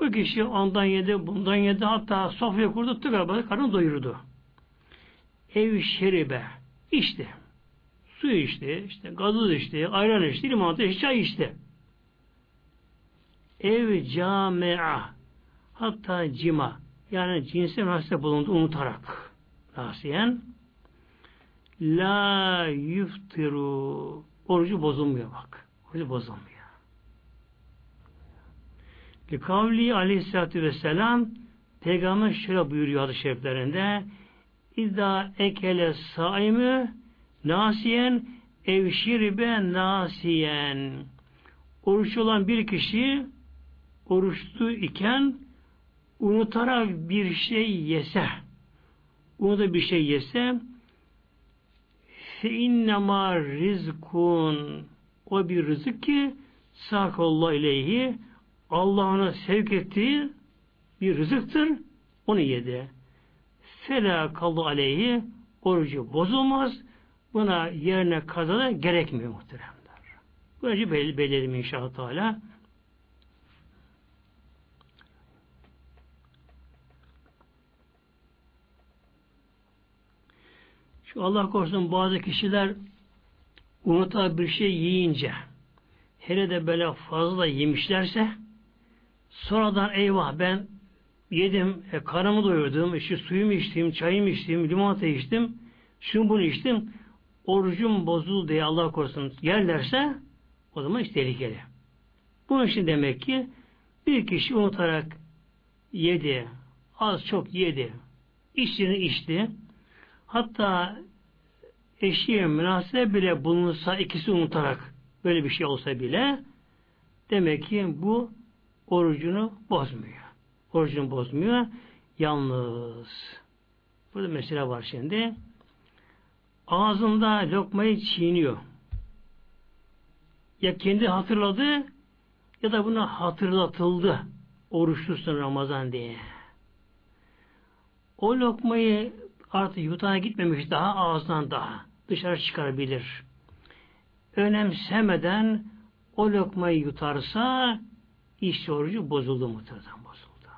Bu kişi ondan yedi, bundan yedi, hatta sofraya kurdu, tıkar karnını doyurdu. Ev şeribe, içti. Su içti, işte gazoz içti, ayran içti, limonata içti, çay içti. Ev camia, hatta cima, yani cinsel münasebet bulundu unutarak. Nasiyen, la yuftiru, orucu bozulmuyor bak. Orucu bozulmuyor. Kavli aleyhissalatü vesselam Peygamber şöyle buyuruyor hadis şeriflerinde İzâ ekele saimü nasiyen evşiribe nasiyen oruç olan bir kişi oruçlu iken unutarak bir şey yese unuta bir şey yese fe innema rizkun o bir rızık ki sakallahu ileyhi Allah ona sevk ettiği bir rızıktır. Onu yedi. Fela kaldı aleyhi orucu bozulmaz. Buna yerine kazada gerekmiyor muhteremler. Böylece belirledim inşallah. Şu Allah korusun bazı kişiler unuta bir şey yiyince hele de böyle fazla yemişlerse sonradan eyvah ben yedim, e, karnımı doyurdum, işte suyumu içtim, çayımı içtim, limonata içtim, şunu bunu içtim, orucum bozuldu diye Allah korusun yerlerse o zaman hiç tehlikeli. Bunun için demek ki bir kişi unutarak yedi, az çok yedi, içtiğini içti, hatta eşiğe münasebe bile bulunsa ikisi unutarak böyle bir şey olsa bile demek ki bu orucunu bozmuyor. Orucunu bozmuyor. Yalnız burada mesele var şimdi. Ağzında lokmayı çiğniyor. Ya kendi hatırladı ya da buna hatırlatıldı. Oruçlusun Ramazan diye. O lokmayı artık yutana gitmemiş daha ağzından daha dışarı çıkarabilir. Önemsemeden o lokmayı yutarsa iş orucu bozuldu muhtemelen bozuldu.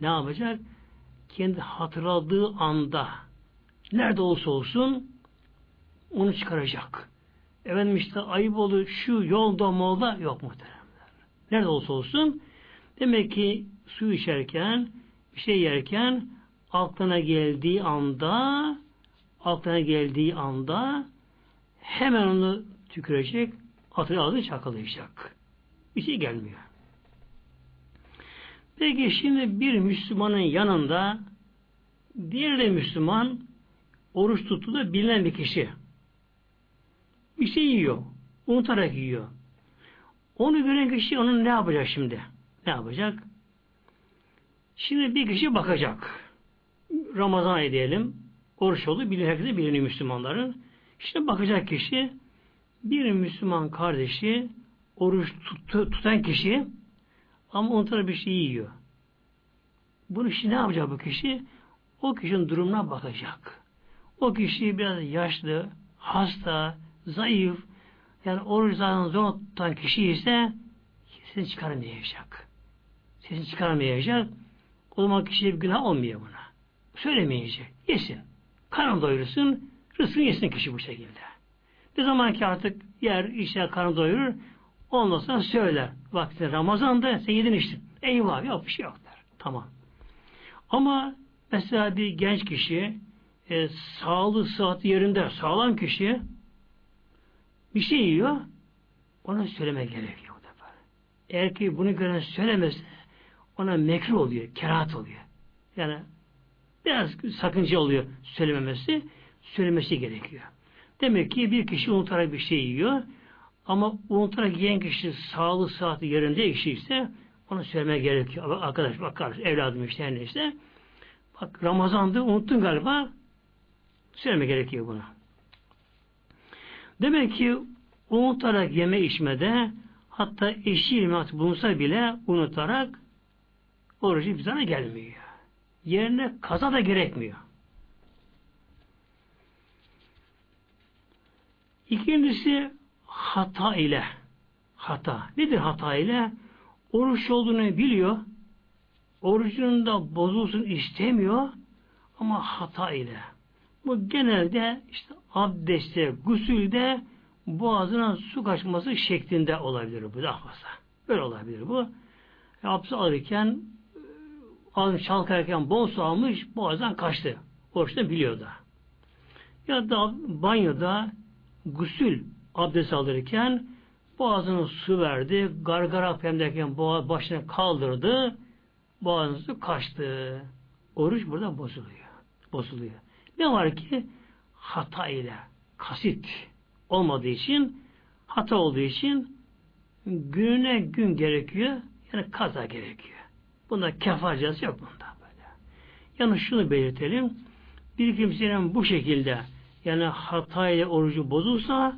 Ne yapacak? Kendi hatırladığı anda nerede olsa olsun onu çıkaracak. Efendim işte ayıp oldu şu yolda molda yok muhteremler. Nerede olsa olsun demek ki su içerken bir şey yerken aklına geldiği anda aklına geldiği anda hemen onu tükürecek, atı ağzı çakalayacak. Bir şey gelmiyor. Peki şimdi bir Müslümanın yanında diğer de Müslüman oruç tuttu da bilinen bir kişi. Bir şey yiyor. Unutarak yiyor. Onu gören kişi onun ne yapacak şimdi? Ne yapacak? Şimdi bir kişi bakacak. Ramazan edelim. Oruç oldu. Bilin, herkese biliniyor Müslümanların. İşte bakacak kişi bir Müslüman kardeşi oruç tut, tutan kişi ama unutarak bir şey yiyor. Bunu şimdi ne yapacak bu kişi? O kişinin durumuna bakacak. O kişi biraz yaşlı, hasta, zayıf, yani oruç zaten zor tutan kişi ise sesini çıkaramayacak. Sesini çıkaramayacak. O zaman kişiye bir günah olmuyor buna. Söylemeyecek. Yesin. Karnı doyursun. Rızkını yesin kişi bu şekilde. Bir zaman ki artık yer, işe karnı doyurur. Ondan sonra söyler. Vakti Ramazan'da sen yedin içtin. Eyvah yok bir şey yok der. Tamam. Ama mesela bir genç kişi e, sağlığı sıhhat yerinde sağlam kişi bir şey yiyor ona söyleme gerekiyor bu defa. Eğer ki bunu gören söylemezse ona mekruh oluyor, kerahat oluyor. Yani biraz sakınca oluyor söylememesi, söylemesi gerekiyor. Demek ki bir kişi unutarak bir şey yiyor ama unutarak yiyen kişi sağlığı saati yerinde kişi ise onu söylemeye gerekiyor. Arkadaş bak kardeş evladım işte her neyse. Bak Ramazan'da unuttun galiba söyleme gerekiyor buna. Demek ki unutarak yeme içmede hatta eşi ilmat bulunsa bile unutarak orucu bir sana gelmiyor. Yerine kaza da gerekmiyor. İkincisi hata ile. Hata. Nedir hata ile? Oruç olduğunu biliyor. Orucunun da bozulsun istemiyor ama hata ile. Bu genelde işte abdestte, gusülde boğazına su kaçması şeklinde olabilir bu daha fazla. Böyle olabilir bu. Abdest alırken ağzını çalkarken bol su almış boğazdan kaçtı. Oruçta biliyor da. Ya da banyoda gusül abdest alırken boğazına su verdi. Gargara yapayım boğaz başına kaldırdı. Boğazını kaçtı. Oruç burada bozuluyor. Bozuluyor. Ne var ki? Hata ile, kasit olmadığı için, hata olduğu için gününe gün gerekiyor, yani kaza gerekiyor. Bunda kefarcası yok bunda böyle. Yani şunu belirtelim, bir kimsenin bu şekilde yani hata ile orucu bozulsa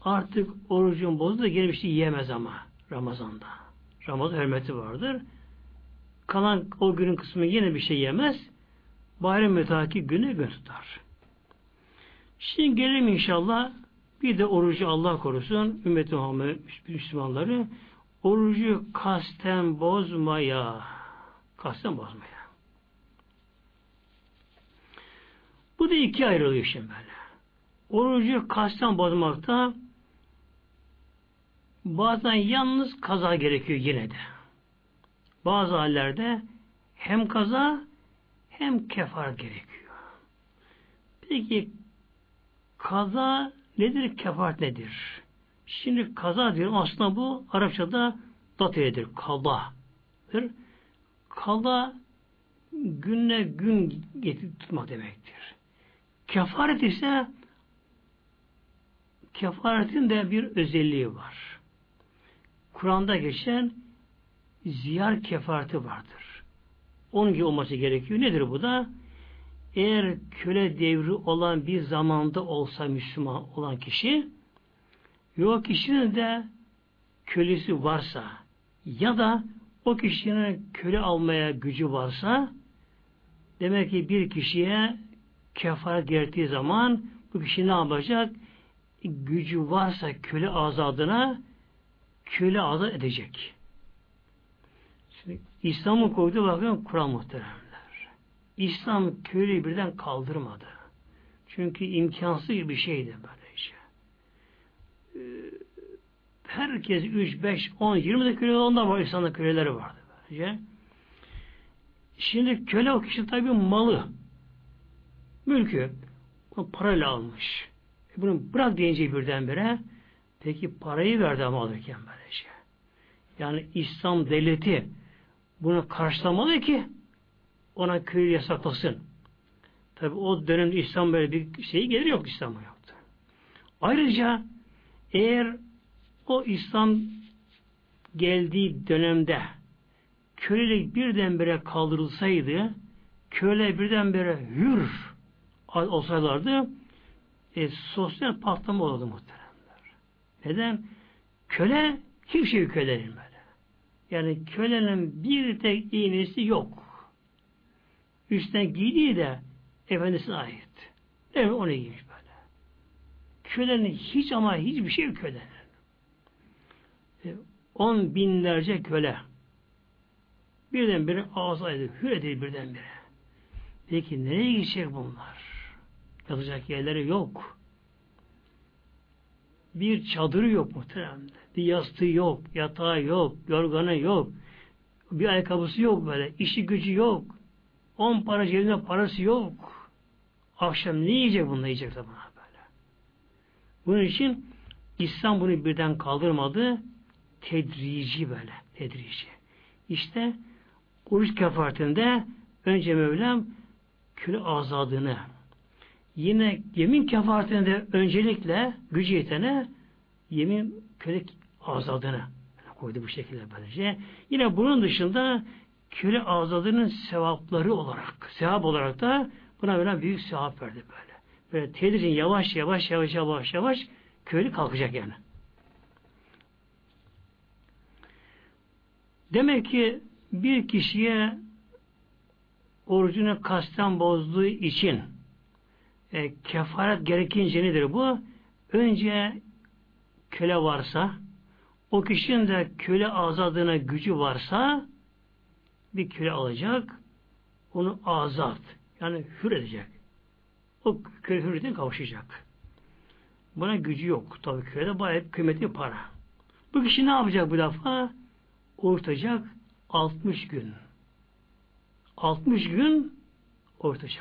artık orucun bozuldu da gene bir şey yiyemez ama Ramazan'da. Ramazan hürmeti vardır. Kalan o günün kısmı yine bir şey yemez. Bayram mütaki güne gün tutar. Şimdi gelelim inşallah bir de orucu Allah korusun ümmeti Muhammed Müslümanları orucu kasten bozmaya kasten bozmaya. Bu da iki ayrılıyor şimdi böyle. Orucu kasten bozmakta bazen yalnız kaza gerekiyor yine de. Bazı hallerde hem kaza hem kefaret gerekiyor. Peki kaza nedir, kefaret nedir? Şimdi kaza diyorum aslında bu Arapçada datiyedir, kadadır. Kala günle gün getirip tutmak demektir. Kefaret ise kefaretin de bir özelliği var. Kur'an'da geçen ziyar kefareti vardır. Onun gibi olması gerekiyor. Nedir bu da? Eğer köle devri olan bir zamanda olsa Müslüman olan kişi yok kişinin de kölesi varsa ya da o kişinin köle almaya gücü varsa demek ki bir kişiye kefaret gerektiği zaman bu kişi ne yapacak? Gücü varsa köle azadına köle azat edecek. Şimdi İslam'ın koyduğu bakın Kur'an muhteremler. İslam köleyi birden kaldırmadı. Çünkü imkansız bir şeydi böylece. Herkes 3, 5, 10, 20 de köle ondan var İslam'da köleleri vardı böylece. Şimdi köle o kişi tabi malı. Mülkü. Parayla almış. E bunu bırak deyince birdenbire peki parayı verdi ama alırken böylece. Yani İslam devleti bunu karşılamalı ki ona köy yasaklasın. Tabi o dönemde İslam böyle bir şey gelir yok İslam'a yoktu. Ayrıca eğer o İslam geldiği dönemde kölelik birdenbire kaldırılsaydı köle birdenbire hür olsalardı e, sosyal patlama olurdu muhteremler. Neden? Köle hiçbir şey kölenilmedi. Yani kölenin bir tek iğnesi yok. Üstten giydiği de efendisine ait. Değil mi? Onu giymiş böyle. Kölenin hiç ama hiçbir şey yok kölenin. E, on binlerce köle birdenbire ağzaydı, hür edildi birdenbire. Peki nereye gidecek bunlar? Yatacak yerleri yok. Bir çadırı yok muhteremde. Bir yastığı yok, yatağı yok, yorganı yok. Bir ayakkabısı yok böyle. işi gücü yok. On para cebinde parası yok. Akşam ne yiyecek bunu yiyecek de buna böyle. Bunun için İslam bunu birden kaldırmadı. Tedrici böyle. Tedrici. İşte oruç kefaretinde önce Mevlam külü azadını yine yemin kefaretinde öncelikle gücü yetene yemin köle azadını koydu bu şekilde böylece. Yine bunun dışında köle azadının sevapları olarak, sevap olarak da buna böyle büyük sevap verdi böyle. Böyle tedricin yavaş yavaş yavaş yavaş yavaş köylü kalkacak yani. Demek ki bir kişiye orucunu kasten bozduğu için e, kefaret gerekince nedir bu? Önce köle varsa o kişinin de köle azadına gücü varsa bir köle alacak onu azat yani hür edecek. O köle hürriyetine kavuşacak. Buna gücü yok. Tabi kölede bayağı kıymetli para. Bu kişi ne yapacak bu defa? Oruç 60 gün. 60 gün oruç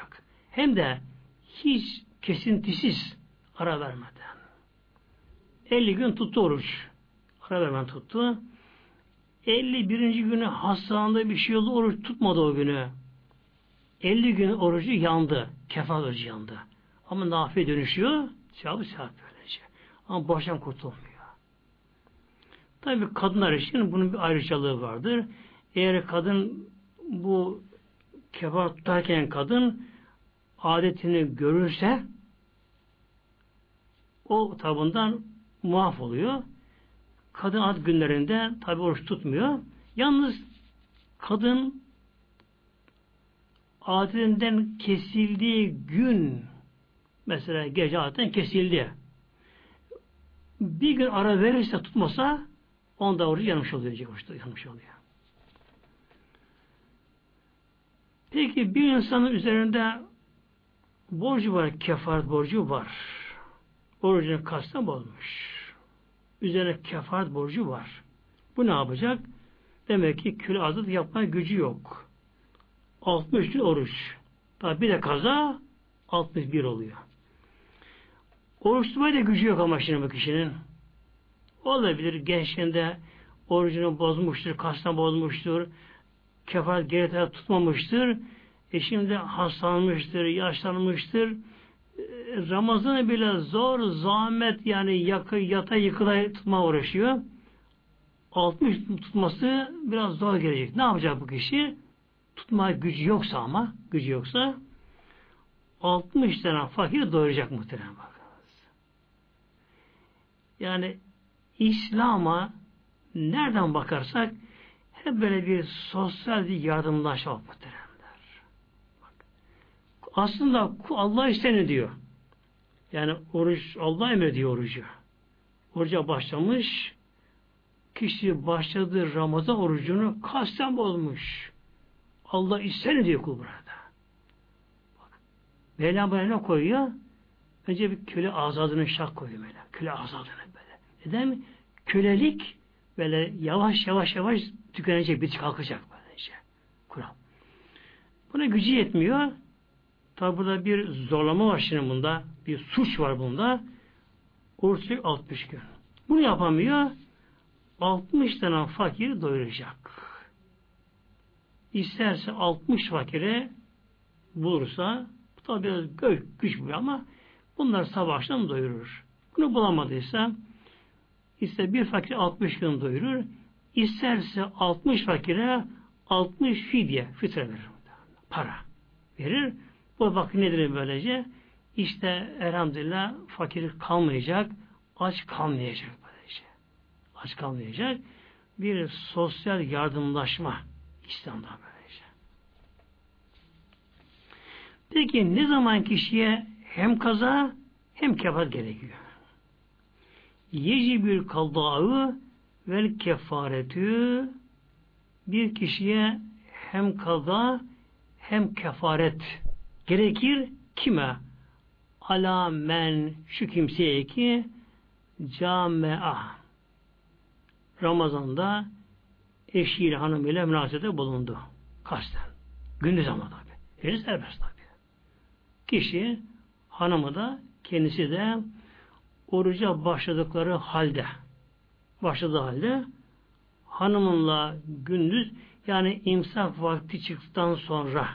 Hem de hiç kesintisiz ara vermeden. 50 gün tuttu oruç. Ara vermeden tuttu. 51. günü hastalandı bir şey oldu oruç tutmadı o günü. 50 gün orucu yandı. Kefaret orucu yandı. Ama nafiye dönüşüyor. Sevabı sevap böylece. Ama boştan kurtulmuyor. Tabi kadınlar için bunun bir ayrıcalığı vardır. Eğer kadın bu kebap tutarken kadın adetini görürse o tabundan muaf oluyor. Kadın ad günlerinde tabi oruç tutmuyor. Yalnız kadın adetinden kesildiği gün mesela gece adetten kesildi. Bir gün ara verirse tutmasa onda orucu yanmış oluyor. Yanmış oluyor. Peki bir insanın üzerinde borcu var, kefaret borcu var. Orucunu kasten bozmuş. Üzerine kefaret borcu var. Bu ne yapacak? Demek ki kilo azat yapmaya gücü yok. 60 gün oruç. Tabi bir de kaza 61 oluyor. Oruç tutmaya da gücü yok ama şimdi bu kişinin. Olabilir gençliğinde orucunu bozmuştur, kastan bozmuştur, kefaret geri tutmamıştır. E şimdi hastalanmıştır, yaşlanmıştır. E, Ramazan'ı bile zor, zahmet yani yakı, yata yıkıla tutma uğraşıyor. 60 tutması biraz zor gelecek. Ne yapacak bu kişi? Tutma gücü yoksa ama, gücü yoksa 60 tane fakir doyuracak muhtemelen bakınız. Yani İslam'a nereden bakarsak hep böyle bir sosyal bir yardımlaşma muhtemelen. Aslında Allah isteni diyor. Yani oruç, Allah emrediyor orucu. Oruca başlamış, kişi başladığı Ramazan orucunu kasten bozmuş. Allah isteni diyor kul burada. Bak, Mevlam buraya ne koyuyor? Önce bir köle azadını şak koyuyor Mevlam. Köle azadını böyle. Neden? Kölelik böyle yavaş yavaş yavaş tükenecek, bir kalkacak böylece. Kur'an. Buna gücü yetmiyor. Tabi burada bir zorlama var şimdi bunda. Bir suç var bunda. Oruç 60 gün. Bunu yapamıyor. 60 tane fakir doyuracak. İsterse 60 fakire bulursa bu tabi biraz güç bu ama bunlar savaştan doyurur. Bunu bulamadıysa ise bir fakir 60 gün doyurur. İsterse 60 fakire 60 fidye, fitre verir. Para verir. Bu vakit nedir böylece? İşte elhamdülillah fakir kalmayacak, aç kalmayacak böylece. Aç kalmayacak. Bir sosyal yardımlaşma İslam'da böylece. Peki ne zaman kişiye hem kaza hem kefat gerekiyor? Yecibül kalda'ı vel kefaretü bir kişiye hem kaza hem kefaret gerekir kime? Ala men şu kimseye ki camea Ramazan'da eşiyle hanımıyla münasebete bulundu. Kasten. Gündüz ama tabi. Henüz serbest tabi. Kişi hanımı da kendisi de oruca başladıkları halde başladığı halde hanımınla gündüz yani imsak vakti çıktıktan sonra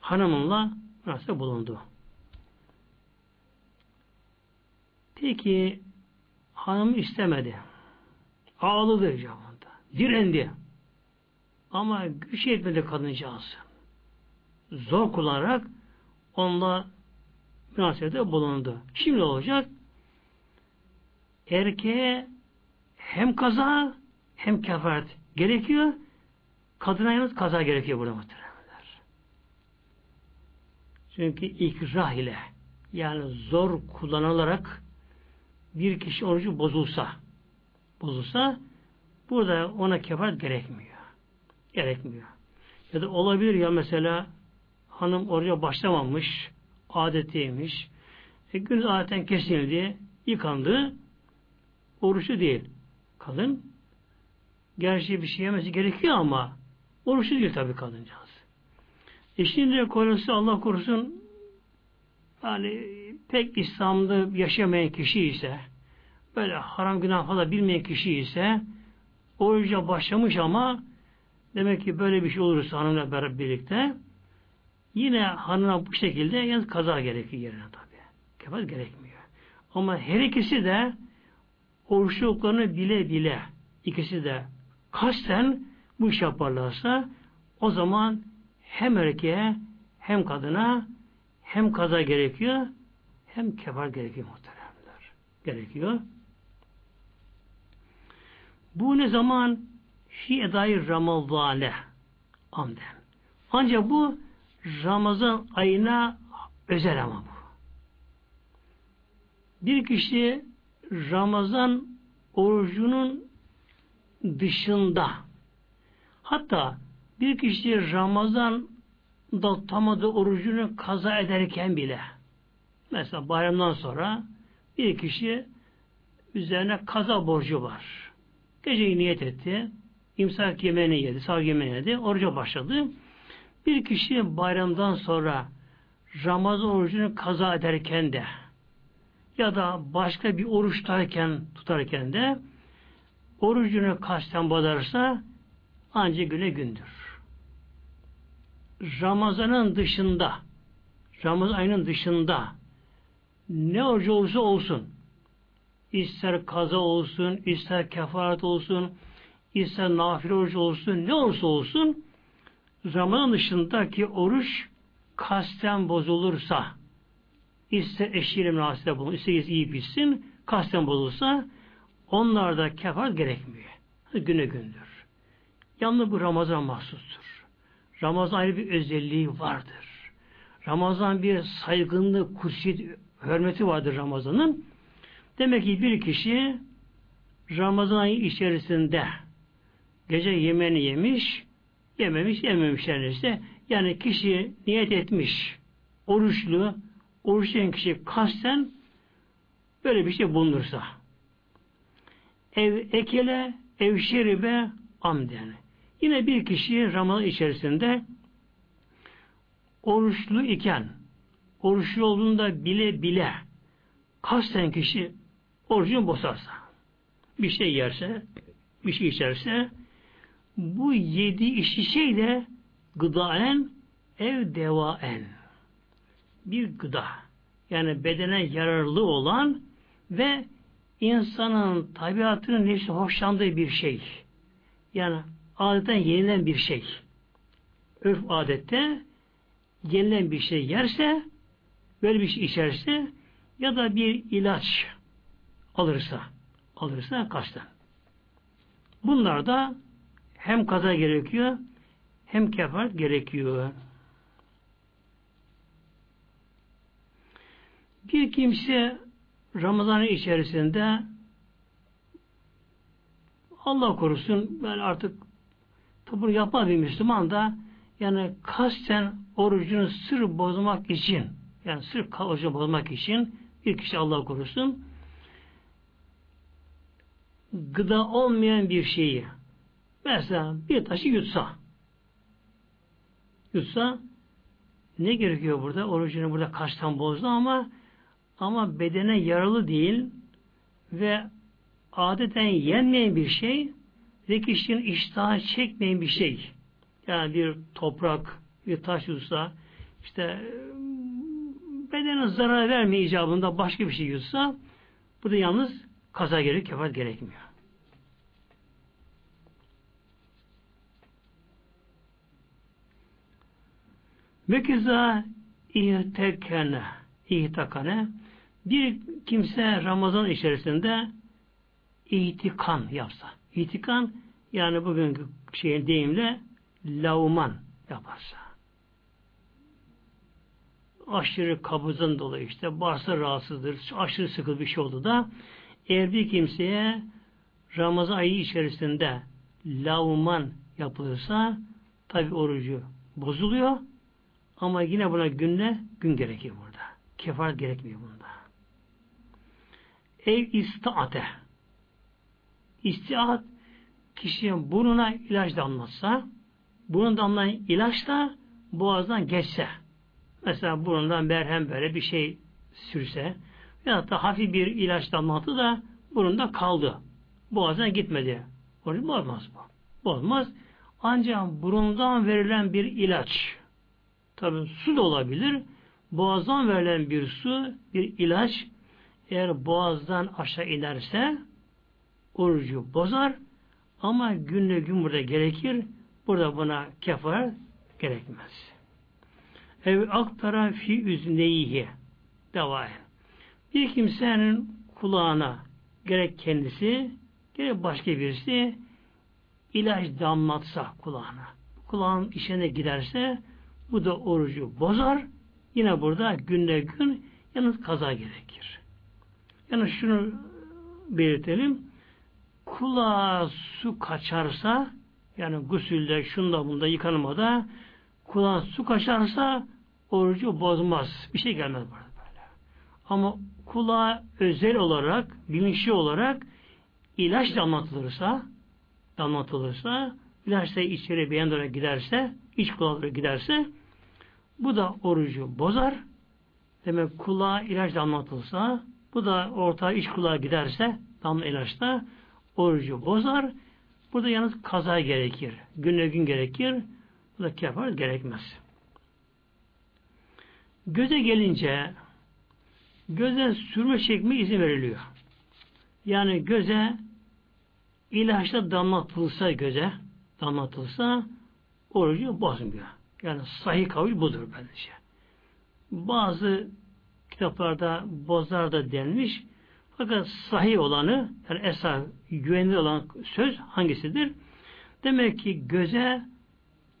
hanımınla nasıl bulundu. Peki hanım istemedi. Ağladı cevabında. Direndi. Ama güç etmedi kadıncağız. Zor kullanarak onunla münasebete bulundu. Şimdi olacak? Erkeğe hem kaza hem kefaret gerekiyor. Kadına yalnız kaza gerekiyor burada muhtemelen. Çünkü ikrah ile yani zor kullanılarak bir kişi orucu bozulsa bozulsa burada ona kefaret gerekmiyor. Gerekmiyor. Ya da olabilir ya mesela hanım oruca başlamamış adetiymiş e, gün zaten kesildi yıkandı oruçlu değil. Kadın gerçi bir şey yemesi gerekiyor ama oruçlu değil tabi kadıncağız. İşin konusu Allah korusun yani pek İslam'da yaşamayan kişi ise böyle haram günah falan bilmeyen kişi ise oruca başlamış ama demek ki böyle bir şey olursa hanımla beraber birlikte yine hanıma bu şekilde yalnız kaza gerekiyor yerine tabi. Kefat gerekmiyor. Ama her ikisi de oruçluluklarını bile bile ikisi de kasten bu iş yaparlarsa o zaman hem erkeğe hem kadına hem kaza gerekiyor hem kefar gerekiyor muhteremler. Gerekiyor. Bu ne zaman fi edayı Ramazane amden. Ancak bu Ramazan ayına özel ama bu. Bir kişi Ramazan orucunun dışında hatta bir kişi Ramazan tutamadığı orucunu kaza ederken bile mesela bayramdan sonra bir kişi üzerine kaza borcu var. Geceyi niyet etti. imsak yemeğini yedi, sağ yemeğini yedi. Oruca başladı. Bir kişi bayramdan sonra Ramazan orucunu kaza ederken de ya da başka bir oruçtayken tutarken de orucunu kasten bozarsa ancak güne gündür. Ramazanın dışında Ramazan ayının dışında ne orucu olursa olsun ister kaza olsun, ister kefaret olsun, ister nafile oruç olsun, ne olursa olsun Ramazan dışındaki oruç kasten bozulursa ister eşiyle münasebet bulun, ister iyi bitsin, kasten bozulursa onlarda kefaret gerekmiyor. Güne gündür. Yalnız bu Ramazan mahsustur. Ramazan ayrı bir özelliği vardır. Ramazan bir saygınlık, kutsiyet, hürmeti vardır Ramazan'ın. Demek ki bir kişi Ramazan ayı içerisinde gece yemeğini yemiş, yememiş, yememiş işte. Yani kişi niyet etmiş, oruçlu, oruçlayan kişi kasten böyle bir şey bulunursa ev ekele ev şeribe amden. Yine bir kişi Ramazan içerisinde oruçlu iken oruçlu olduğunda bile bile kasten kişi orucunu bozarsa bir şey yerse bir şey içerse bu yedi işi şey de gıdaen ev devaen bir gıda yani bedene yararlı olan ve insanın tabiatının nefsi hoşlandığı bir şey. Yani adetten yenilen bir şey. Örf adette yenilen bir şey yerse böyle bir şey içerse ya da bir ilaç alırsa alırsa kaçtan. Bunlar da hem kaza gerekiyor hem kefaret gerekiyor. Bir kimse Ramazan içerisinde Allah korusun ben artık bunu yapma bir Müslüman da yani kasten orucunu sır bozmak için yani sırf orucunu bozmak için bir kişi Allah korusun gıda olmayan bir şeyi mesela bir taşı yutsa yutsa ne gerekiyor burada? Orucunu burada kaçtan bozdu ama ama bedene yaralı değil ve adeten yenmeyen bir şey ve kişinin iştahı çekmeyen bir şey. Yani bir toprak, bir taş yutsa işte bedene zarar verme icabında başka bir şey yutsa bu da yalnız kaza gerek, kefaret gerekmiyor. Mekiza ihtekene ihtakane bir kimse Ramazan içerisinde ihtikan yapsa. İhtikan yani bugünkü şeyin deyimle lauman yaparsa. Aşırı kabızın dolayı işte bağırsa rahatsızdır. Aşırı sıkı bir şey oldu da eğer bir kimseye Ramazan ayı içerisinde lauman yapılırsa tabi orucu bozuluyor ama yine buna günle gün gerekir burada. Kefaret gerekmiyor bunda. Ev istaate. İstiat kişinin burnuna ilaç damlatsa burun damlayan ilaç da boğazdan geçse mesela burundan merhem böyle bir şey sürse ya da hafif bir ilaç damlatı da burunda kaldı. Boğazdan gitmedi. Orada olmaz bu. Olmaz. Ancak burundan verilen bir ilaç tabi su da olabilir. Boğazdan verilen bir su, bir ilaç eğer boğazdan aşağı inerse orucu bozar ama günle gün burada gerekir. Burada buna kefar gerekmez. Ev aktara fi üzneyhi devaya. Bir kimsenin kulağına gerek kendisi gerek başka birisi ilaç damlatsa kulağına. Kulağın işine giderse bu da orucu bozar. Yine burada günle gün yalnız kaza gerekir. Yani şunu belirtelim. Kulağa su kaçarsa yani gusülde şunda bunda yıkanmada kulağına su kaçarsa orucu bozmaz. Bir şey gelmez burada böyle. Ama kulağa özel olarak, bilinçli olarak ilaç damlatılırsa damlatılırsa ilaç da içeri beyan giderse iç kulağa doğru giderse bu da orucu bozar. Demek kulağa ilaç damlatılsa bu da orta iç kulağa giderse damla ilaçta orucu bozar. Burada yalnız kaza gerekir. Günle gün gerekir. Bu da kefaret gerekmez. Göze gelince göze sürme çekme izin veriliyor. Yani göze ilaçla damlatılsa göze damlatılsa orucu bozmuyor. Yani sahih kavil budur bence. Bazı kitaplarda bozar da denmiş. Fakat sahih olanı yani esas güvenilir olan söz hangisidir? Demek ki göze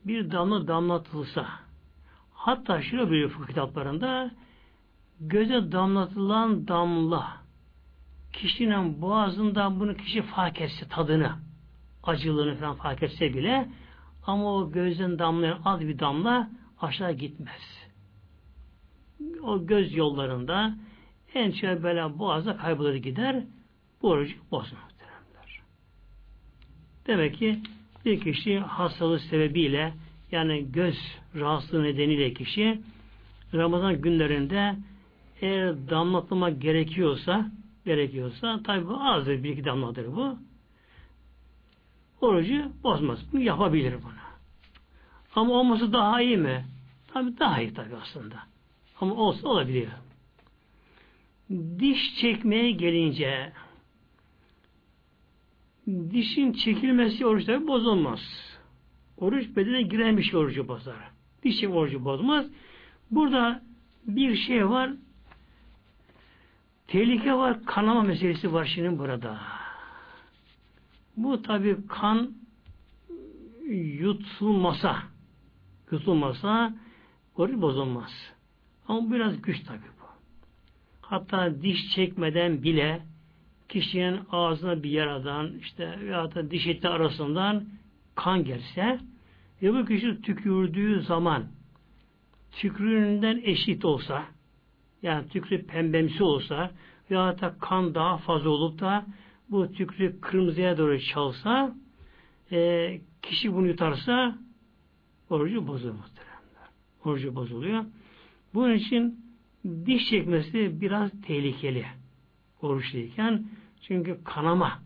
bir damla damlatılsa hatta şöyle bir fıkıh kitaplarında göze damlatılan damla kişinin boğazından bunu kişi fark etse tadını acılığını falan fark etse bile ama o gözden damlayan az bir damla aşağı gitmez. O göz yollarında en çok böyle boğazda kaybolur gider. Bu orucu bozmaz. Demek ki bir kişi hastalığı sebebiyle yani göz rahatsızlığı nedeniyle kişi Ramazan günlerinde eğer damlatma gerekiyorsa gerekiyorsa tabi bu azdır bir iki damladır bu. Orucu bozmaz. Bunu yapabilir bunu. Ama olması daha iyi mi? Tabi daha iyi tabi aslında. Ama olsa olabilir. Diş çekmeye gelince dişin çekilmesi oruç tabi bozulmaz. Oruç bedene giren bir şey orucu bozar. Dişin orucu bozmaz. Burada bir şey var. Tehlike var. Kanama meselesi var şimdi burada. Bu tabi kan yutulmasa yutulmasa oruç bozulmaz. Ama biraz güç tabi bu. Hatta diş çekmeden bile kişinin ağzına bir yaradan işte veya da diş eti arasından kan gelse ve bu kişi tükürdüğü zaman tükrüğünden eşit olsa yani tükrü pembemsi olsa veya da kan daha fazla olup da bu tükrü kırmızıya doğru çalsa e, kişi bunu yutarsa orucu bozulur muhteremler. Orucu bozuluyor. Bunun için diş çekmesi biraz tehlikeli oruçluyken. Çünkü kanama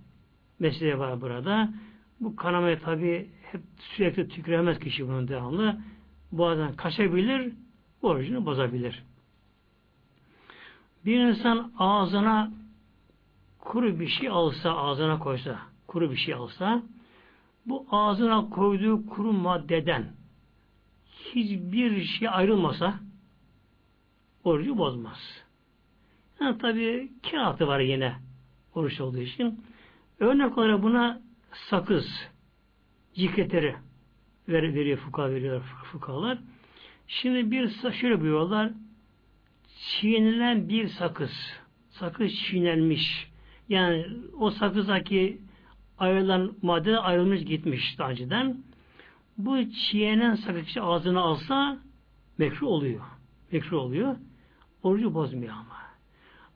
mesele var burada. Bu kanamaya tabi hep sürekli tüküremez kişi bunun devamlı. Bazen kaçabilir, orucunu bozabilir. Bir insan ağzına kuru bir şey alsa, ağzına koysa, kuru bir şey alsa, bu ağzına koyduğu kuru maddeden hiçbir şey ayrılmasa orucu bozmaz. Yani tabi kağıtı var yine oruç olduğu için. Örnek olarak buna sakız, cikleteri ver, veriyor fuka veriyor fukalar. Şimdi bir şöyle buyuruyorlar çiğnilen bir sakız sakız çiğnenmiş yani o sakızdaki ayrılan madde ayrılmış gitmiş daha önceden. Bu çiğnenen sakız ağzına alsa mekruh oluyor. Mekruh oluyor. Orucu bozmuyor ama.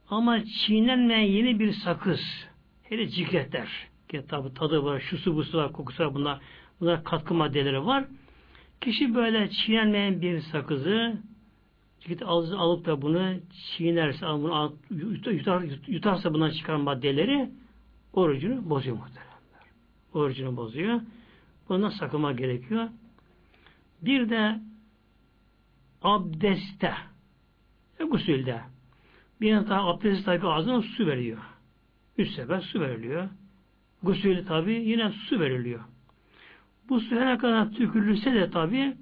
Ama çiğnenmeyen yeni bir sakız hele cikletler tabi tadı var, şu su bu su var, kokusu var bunlar. Bunlar katkı maddeleri var. Kişi böyle çiğnenmeyen bir sakızı Git alıp da bunu çiğnerse, bunu yutar, yutarsa bundan çıkan maddeleri orucunu bozuyor muhteremler. Orucunu bozuyor. Bundan sakınma gerekiyor. Bir de abdeste gusülde bir insan abdesti tabi ağzına su veriyor. Üç sefer su veriliyor. Gusülde tabi yine su veriliyor. Bu su her kadar tükürülse de tabi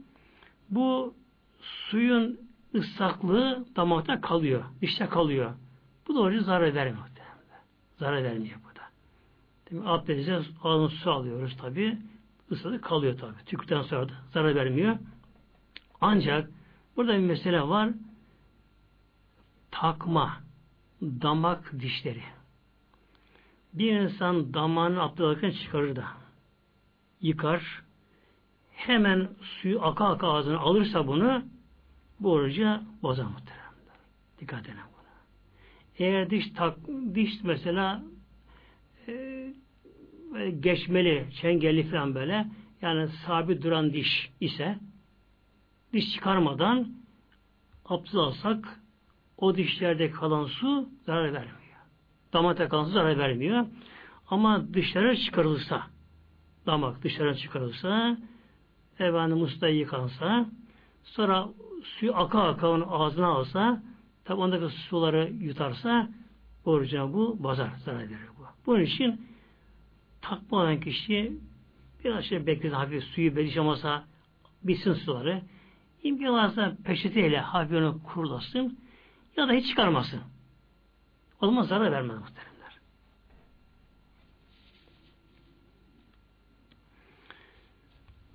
bu suyun ıslaklığı damakta kalıyor. Dişte kalıyor. Bu da orucu zarar vermiyor. Zarar vermiyor bu da. Demek abdestimize ağzına su alıyoruz tabi. Isladı kalıyor tabi. Tükürden sonra da zarar vermiyor. Ancak burada bir mesele var. Takma damak dişleri. Bir insan damağını abdest alırken çıkarır da yıkar hemen suyu aka aka ağzına alırsa bunu bu orucu bozar muhteremler. Dikkat edin buna. Eğer diş tak, diş mesela e, geçmeli, çengelli falan böyle yani sabit duran diş ise diş çıkarmadan abdest alsak o dişlerde kalan su zarar vermiyor. Damakta kalan su zarar vermiyor. Ama dışarı çıkarılırsa damak dışarı çıkarılırsa efendim musta yıkansa sonra suyu aka aka onun ağzına alsa tabi ondaki suları yutarsa orucuna bu bazar zarar verir bu. Bunun için takma olan kişi biraz şey beklesin hafif suyu belişamasa bitsin suları imkan varsa peçeteyle hafif onu kurulasın ya da hiç çıkarmasın. O zaman zarar vermez muhteremler.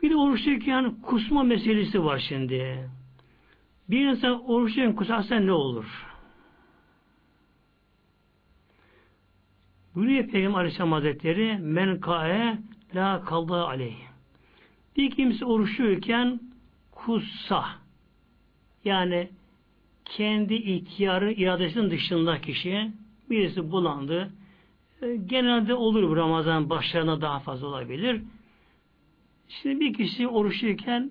Bir de oruçluyken kusma meselesi var şimdi. Bir insan oruçluyken kusarsa ne olur? Buyuruyor Peygamber Aleyhisselam Hazretleri men kae la kaldı aleyh. Bir kimse oruçluyken kussa yani kendi ihtiyarı iradesinin dışında kişi birisi bulandı. E, genelde olur bu Ramazan başlarına daha fazla olabilir. Şimdi bir kişi oruçluyken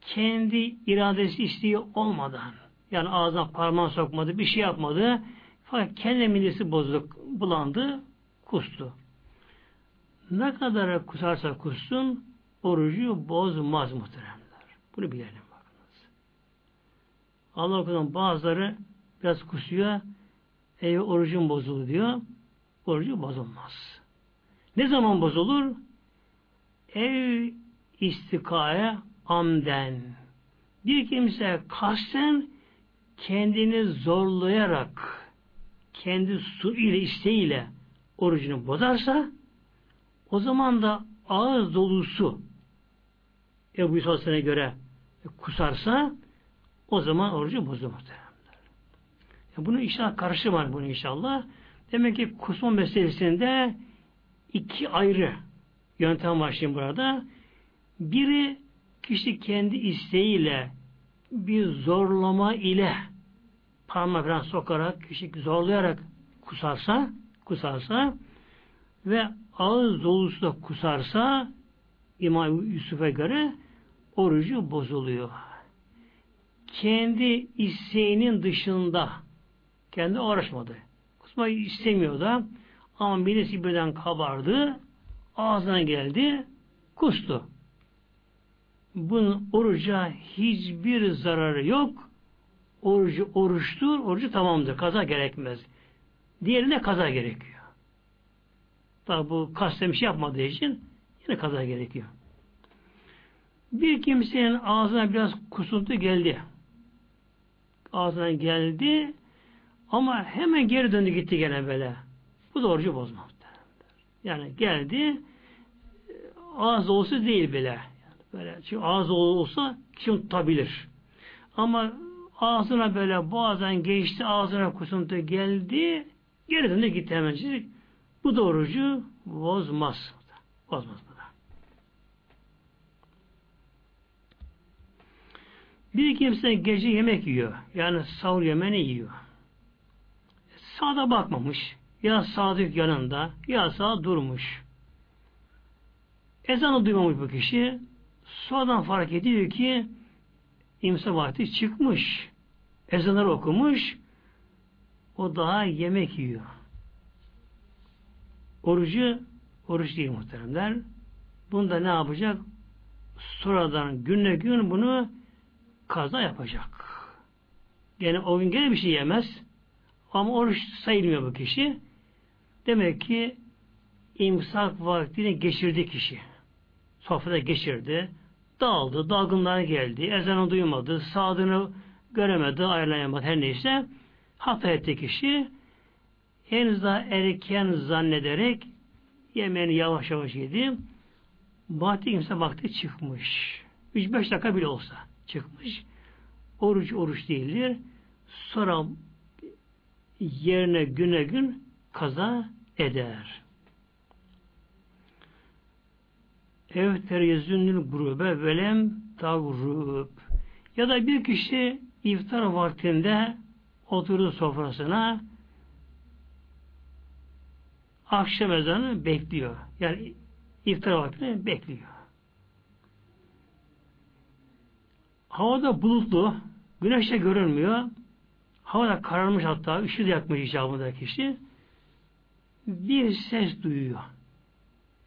kendi iradesi isteği olmadan yani ağzına parmağı sokmadı, bir şey yapmadı. Fakat kendi midesi bozuk, bulandı, kustu. Ne kadar kusarsa kussun orucu bozmaz muhteremler. Bunu bilelim. Allah okudan bazıları biraz kusuyor. Ey orucun bozuldu diyor. Orucu bozulmaz. Ne zaman bozulur? Ev istikaya amden. Bir kimse kasten kendini zorlayarak kendi su ile isteğiyle orucunu bozarsa o zaman da ağız dolusu Ebu Yusuf'a göre kusarsa o zaman orucu muhteremler. Yani bunun inşallah karşı var bunun inşallah. Demek ki kusma meselesinde iki ayrı yöntem var şimdi burada. Biri kişi kendi isteğiyle bir zorlama ile parmak falan sokarak, kişi zorlayarak kusarsa, kusarsa ve ağız dolusu da kusarsa İmam Yusuf'a göre orucu bozuluyor kendi isteğinin dışında kendi uğraşmadı. Kusmayı istemiyor da ama midesi birden kabardı ağzına geldi kustu. Bunun oruca hiçbir zararı yok. Orucu oruçtur, orucu tamamdır. Kaza gerekmez. Diğerine kaza gerekiyor. Tabi bu kasten şey yapmadığı için yine kaza gerekiyor. Bir kimsenin ağzına biraz kusuntu geldi ağzına geldi ama hemen geri döndü gitti gene böyle. Bu da orucu bozmak. Yani geldi ağız olsa değil bile. Böyle. Çünkü ağız olsa kişi tutabilir. Ama ağzına böyle boğazdan geçti, ağzına kusuntu geldi, geri döndü gitti hemen. Bu da orucu bozmaz. Bozmaz bu da. Bir kimse gece yemek yiyor. Yani sahur yemeğini yiyor. Sağda bakmamış. Ya sadık yanında ya sağ durmuş. Ezanı duymamış bu kişi. Sonradan fark ediyor ki imsa vakti çıkmış. Ezanları okumuş. O daha yemek yiyor. Orucu oruç değil muhteremler. Bunda ne yapacak? Sonradan günle gün bunu kaza yapacak. Gene o gün gene bir şey yemez. Ama oruç sayılmıyor bu kişi. Demek ki imsak vaktini geçirdi kişi. Sofrada geçirdi. Dağıldı, dalgınlar geldi. Ezanı duymadı, sağdığını göremedi, ayarlayamadı her neyse. Hata etti kişi. Henüz daha erken zannederek yemeğini yavaş yavaş yedi. Bahtı kimse vakti çıkmış. 3-5 dakika bile olsa çıkmış. Oruç oruç değildir. Sonra yerine güne gün kaza eder. ev teryezünül grube velem tavrub ya da bir kişi iftar vaktinde oturdu sofrasına akşam ezanı bekliyor. Yani iftar vaktini bekliyor. Havada bulutlu, güneş de görünmüyor. Havada kararmış hatta, ışığı yakmış icabında kişi. Bir ses duyuyor.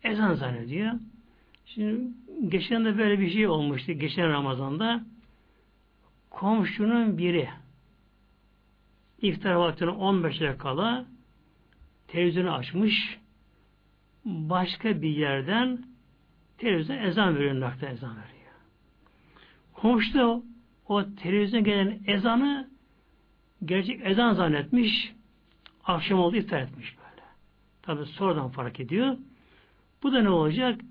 Ezan zannediyor. Şimdi geçen de böyle bir şey olmuştu. Geçen Ramazan'da komşunun biri iftar vaktine 15 kala televizyonu açmış başka bir yerden televizyon ezan veriyor nakta ezan veriyor. Komşu o televizyon gelen ezanı gerçek ezan zannetmiş akşam oldu iftar etmiş böyle. Tabi sonradan fark ediyor. Bu da ne olacak?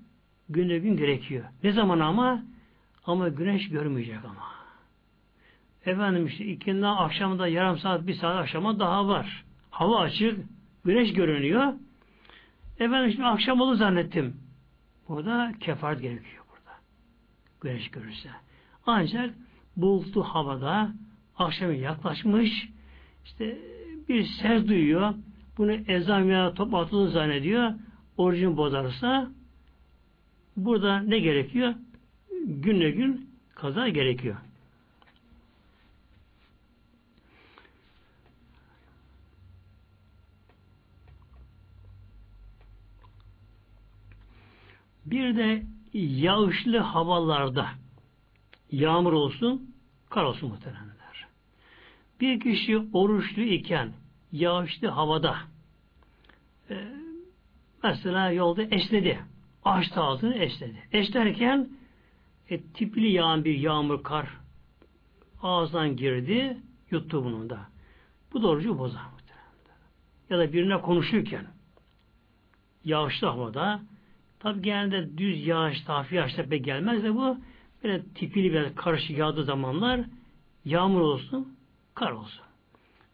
Günde gün gerekiyor. Ne zaman ama? Ama güneş görmeyecek ama. Efendim işte ikindi akşamda yarım saat, bir saat akşama daha var. Hava açık, güneş görünüyor. Efendim şimdi akşam olur zannettim. Burada kefaret gerekiyor burada. Güneş görürse. Ancak bulutlu havada akşam yaklaşmış işte bir ses duyuyor. Bunu ezan veya top atıldığını zannediyor. Orucunu bozarsa burada ne gerekiyor? Günle gün kaza gerekiyor. Bir de yağışlı havalarda yağmur olsun, kar olsun muhteremler. Bir kişi oruçlu iken yağışlı havada e, mesela yolda esnedi. Açtı ağzını esnedi. Esnerken e, tipli yağan bir yağmur, kar ağzından girdi, yuttu bunu da. Bu da orucu bozar muhteremler. Ya da birine konuşurken yağışlı havada Tabi genelde düz yağış, tafi yağışlar pek gelmez de bu böyle tipili biraz karışık yağdığı zamanlar yağmur olsun, kar olsun.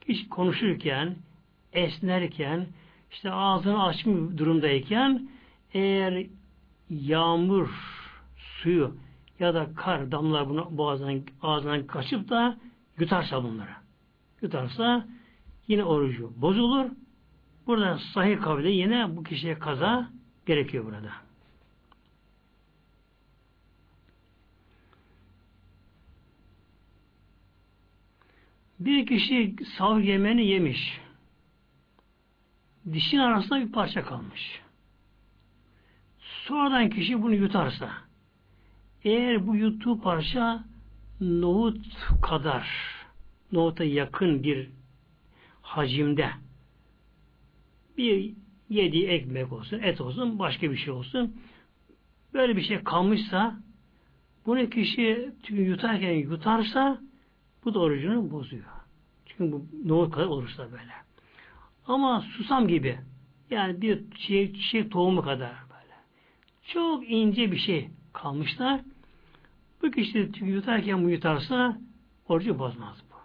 Kişi konuşurken, esnerken, işte ağzını açmış durumdayken eğer yağmur suyu ya da kar damlar bunu boğazdan, ağzından kaçıp da yutarsa bunları. Yutarsa yine orucu bozulur. Burada sahih kavle yine bu kişiye kaza gerekiyor burada. Bir kişi sahur yemeğini yemiş. Dişin arasında bir parça kalmış. Sonradan kişi bunu yutarsa eğer bu yuttuğu parça nohut kadar nohuta yakın bir hacimde bir yediği ekmek olsun, et olsun, başka bir şey olsun. Böyle bir şey kalmışsa bunu kişi yutarken yutarsa bu da orucunu bozuyor. Çünkü bu nohut kadar olursa böyle. Ama susam gibi yani bir çiçek, çiçek tohumu kadar böyle. Çok ince bir şey kalmışlar. Bu kişi yutarken bu yutarsa orucu bozmaz bu.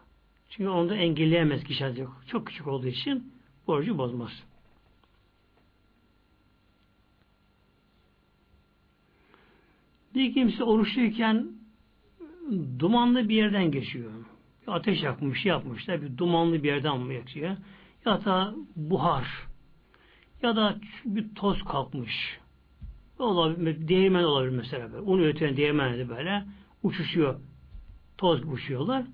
Çünkü onu da engelleyemez kişi çok küçük olduğu için orucu bozmaz. Bir kimse oruçluyken dumanlı bir yerden geçiyor. Bir ateş yakmış, şey yapmışlar, bir dumanlı bir yerden mı geçiyor? Ya da buhar ya da bir toz kalkmış. Olabilir, değirmen olabilir mesela. Böyle. Onu öten değirmen böyle uçuşuyor. Toz uçuyorlar.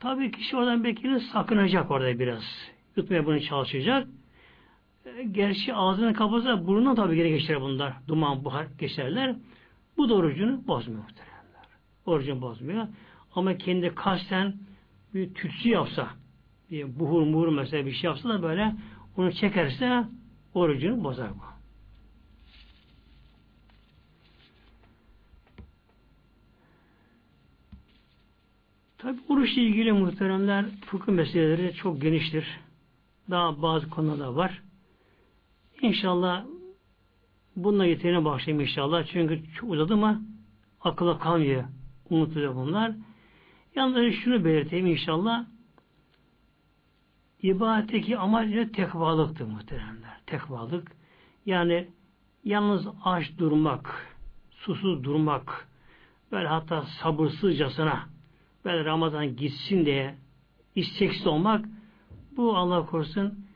Tabii kişi oradan belki sakınacak orada biraz. Yutmaya bunu çalışacak. Gerçi ağzını kapatsa burnuna tabii geri geçer bunlar. Duman, buhar geçerler. Bu da orucunu bozmuyor muhteremler. Orucunu bozmuyor. Ama kendi kasten bir tütsü yapsa, bir buhur muhur mesela bir şey yapsa da böyle onu çekerse orucunu bozar bu. Tabi oruçla ilgili muhteremler fıkıh meseleleri çok geniştir. Daha bazı konular var. İnşallah Bununla yeteneğine başlayayım inşallah. Çünkü çok uzadı mı akıla kalmıyor. Unutuluyor bunlar. Yalnız şunu belirteyim inşallah. İbadetteki amaç ne tekvalıktır muhteremler. Tekvalık. Yani yalnız aç durmak, susuz durmak, böyle hatta sabırsızcasına böyle Ramazan gitsin diye isteksiz olmak bu Allah korusun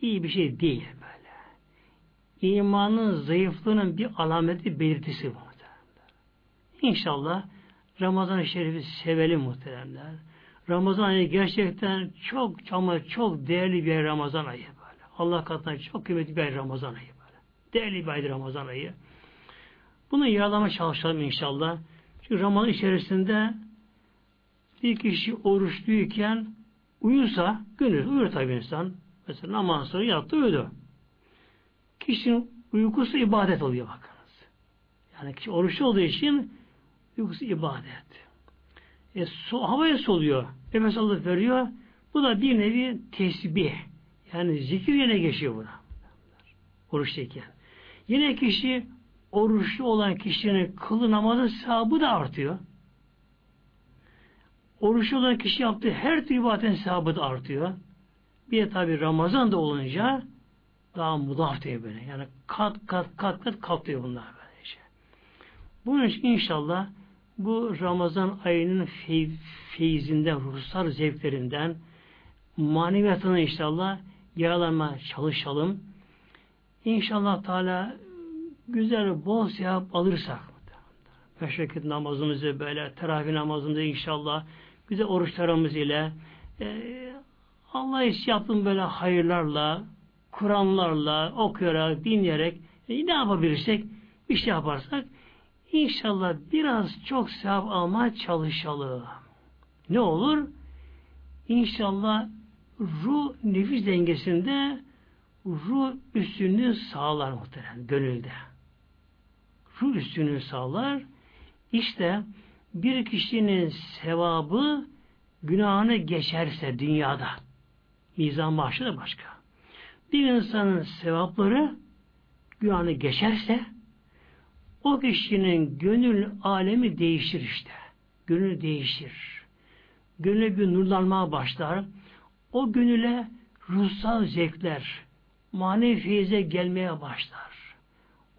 iyi bir şey değil böyle. İmanın zayıflığının bir alameti belirtisi bu. İnşallah Ramazan-ı Şerif'i sevelim muhteremler. Ramazan ayı gerçekten çok ama çok değerli bir Ramazan ayı böyle. Allah katından çok kıymetli bir Ramazan ayı böyle. Değerli bir ayı Ramazan ayı. Bunu yaralama çalışalım inşallah. Çünkü Ramazan içerisinde bir kişi oruçluyken uyursa, gündüz uyur tabi insan. Mesela namaz sonra yattı uyudu. Kişinin uykusu ibadet oluyor bakınız. Yani kişi oruçlu olduğu için uykusu ibadet. E, so, havaya soluyor. Nefes alıp veriyor. Bu da bir nevi tesbih. Yani zikir yerine geçiyor buna. Oruçtayken. Yine kişi oruçlu olan kişinin kılı namazı sahabı da artıyor. Oruçlu olan kişi yaptığı her türlü ibadetin sahabı da artıyor. Bir de tabi Ramazan da olunca daha mudaf diye böyle. Yani kat kat kat kat katlıyor bunlar böylece. Bunun için inşallah bu Ramazan ayının fey, feyzinden, ruhsal zevklerinden maneviyatına inşallah yaralanma çalışalım. İnşallah Teala güzel, bol sevap alırsak beş vakit namazımızı böyle teravih namazında inşallah güzel oruçlarımız ile e, Allah için yaptığım böyle hayırlarla Kur'anlarla okuyarak, dinleyerek e, ne yapabilirsek bir şey yaparsak İnşallah biraz çok sevap almaya çalışalım. Ne olur? İnşallah ruh nefis dengesinde ruh üstünlüğü sağlar muhtemelen gönülde. Ruh üstünlüğü sağlar. İşte bir kişinin sevabı günahını geçerse dünyada mizan maaşı da başka. Bir insanın sevapları günahını geçerse o kişinin gönül alemi değişir işte. Gönül değişir. Gönül bir nurlanmaya başlar. O gönüle ruhsal zevkler, manevi gelmeye başlar.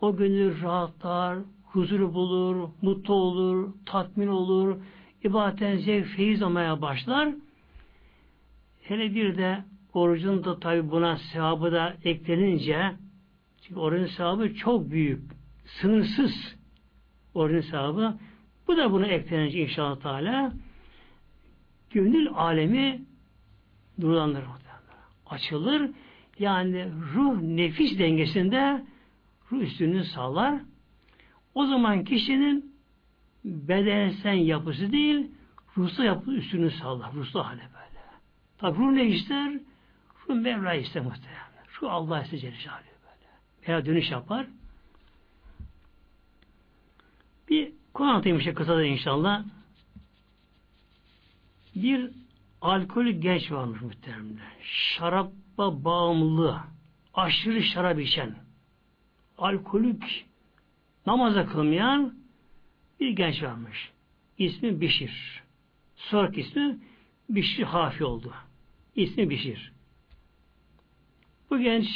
O gönül rahatlar, huzuru bulur, mutlu olur, tatmin olur, ibadetten zevk, feyiz almaya başlar. Hele bir de orucun da tabi buna sevabı da eklenince çünkü orucun sevabı çok büyük sınırsız orucun sevabı. Bu da buna eklenecek inşallah Teala. Gönül alemi durulandır. Açılır. Yani ruh nefis dengesinde ruh üstünlüğünü sağlar. O zaman kişinin bedensel yapısı değil, ruhsal yapı üstünlüğünü sağlar. Ruhsal hale böyle. Tabi ruh ne ister? Ruh Mevla ister muhtemelen. Şu Allah ister Celle böyle. Veya dönüş yapar. Bir konu anlatayım işte kısa da inşallah. Bir alkolü genç varmış muhteremler. Şaraba bağımlı, aşırı şarap içen, alkolük, namaza kılmayan bir genç varmış. İsmi Bişir. Sonraki ismi Bişir Hafi oldu. İsmi Bişir. Bu genç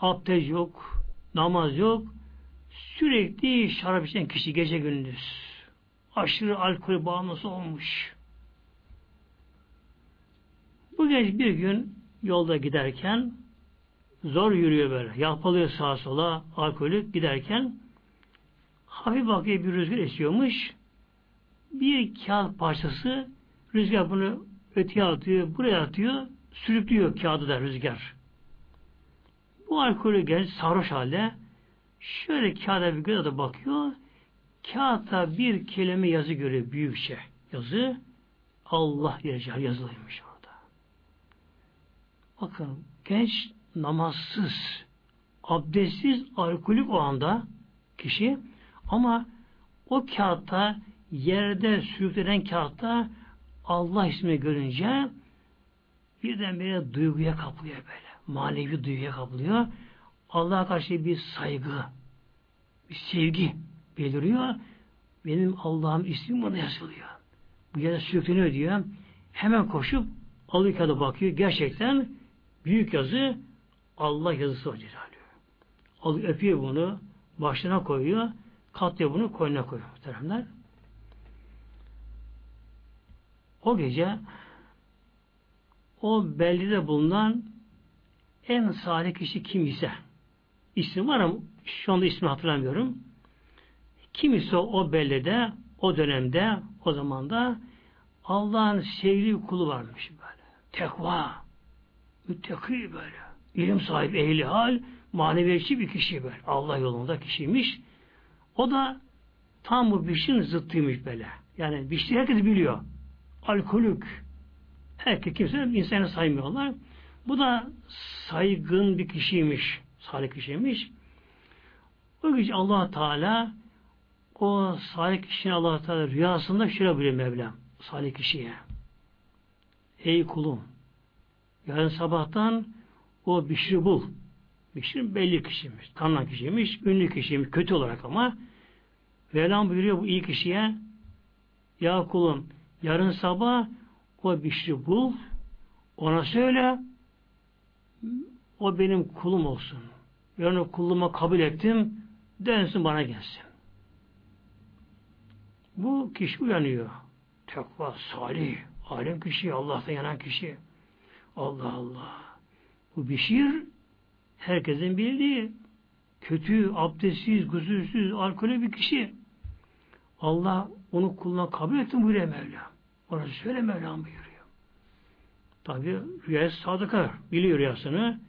abdest yok, namaz yok, Sürekli şarap içen kişi gece gündüz. Aşırı alkol bağımlısı olmuş. Bu genç bir gün yolda giderken zor yürüyor böyle. Yalpalıyor sağa sola alkolü giderken hafif bakıyor bir rüzgar esiyormuş. Bir kağıt parçası rüzgar bunu öteye atıyor, buraya atıyor, sürüklüyor kağıdı da rüzgar. Bu alkolü genç sarhoş halde Şöyle kağıda bir göze de bakıyor. Kağıtta bir kelime yazı görüyor. Büyükçe yazı. Allah diyeceği yazılıymış orada. Bakın genç namazsız, abdestsiz, alkolik o anda kişi ama o kağıtta yerde sürüklenen kağıtta Allah ismini görünce birdenbire duyguya kaplıyor böyle. Manevi duyguya kaplıyor. Allah'a karşı bir saygı, bir sevgi beliriyor. Benim Allah'ım ismim bana yazılıyor. Bu yere sürükleniyor diyor. Hemen koşup alıyor kağıda bakıyor. Gerçekten büyük yazı Allah yazısı var Celalü. Alıyor, öpüyor bunu, başına koyuyor, katlıyor bunu, koynuna koyuyor muhteremler. O gece o beldede bulunan en salih kişi kim ise isim var ama şu anda ismi hatırlamıyorum. Kim ise o beldede o dönemde o zamanda Allah'ın sevdiği kulu varmış böyle. Tekva, müttaki böyle. İlim sahibi, ehli hal, maneviyatçı bir kişi böyle. Allah yolunda kişiymiş. O da tam bu bişin zıttıymış böyle. Yani bişti herkes biliyor. Alkolük. Herkes kimse insanı saymıyorlar. Bu da saygın bir kişiymiş. Salih kişiymiş. O gece allah Teala o salih kişinin allah Teala rüyasında şöyle buyuruyor Mevlam salih kişiye. Ey kulum yarın sabahtan o Bişri bul. Bişri belli kişiymiş. Tanınan kişiymiş. Ünlü kişiymiş. Kötü olarak ama Mevlam buyuruyor bu iyi kişiye ya kulum yarın sabah o Bişri bul ona söyle o benim kulum olsun. Ben o kulluğuma kabul ettim. Dönsün bana gelsin. Bu kişi uyanıyor. Tekva, salih, alem kişi, Allah'tan yanan kişi. Allah Allah. Bu Bişir herkesin bildiği kötü, abdestsiz, gusülsüz, alkolü bir kişi. Allah onu kuluna kabul etti buyuruyor Mevla. Ona söyle Mevlam buyuruyor. Tabi rüyası sadıka biliyor rüyasını.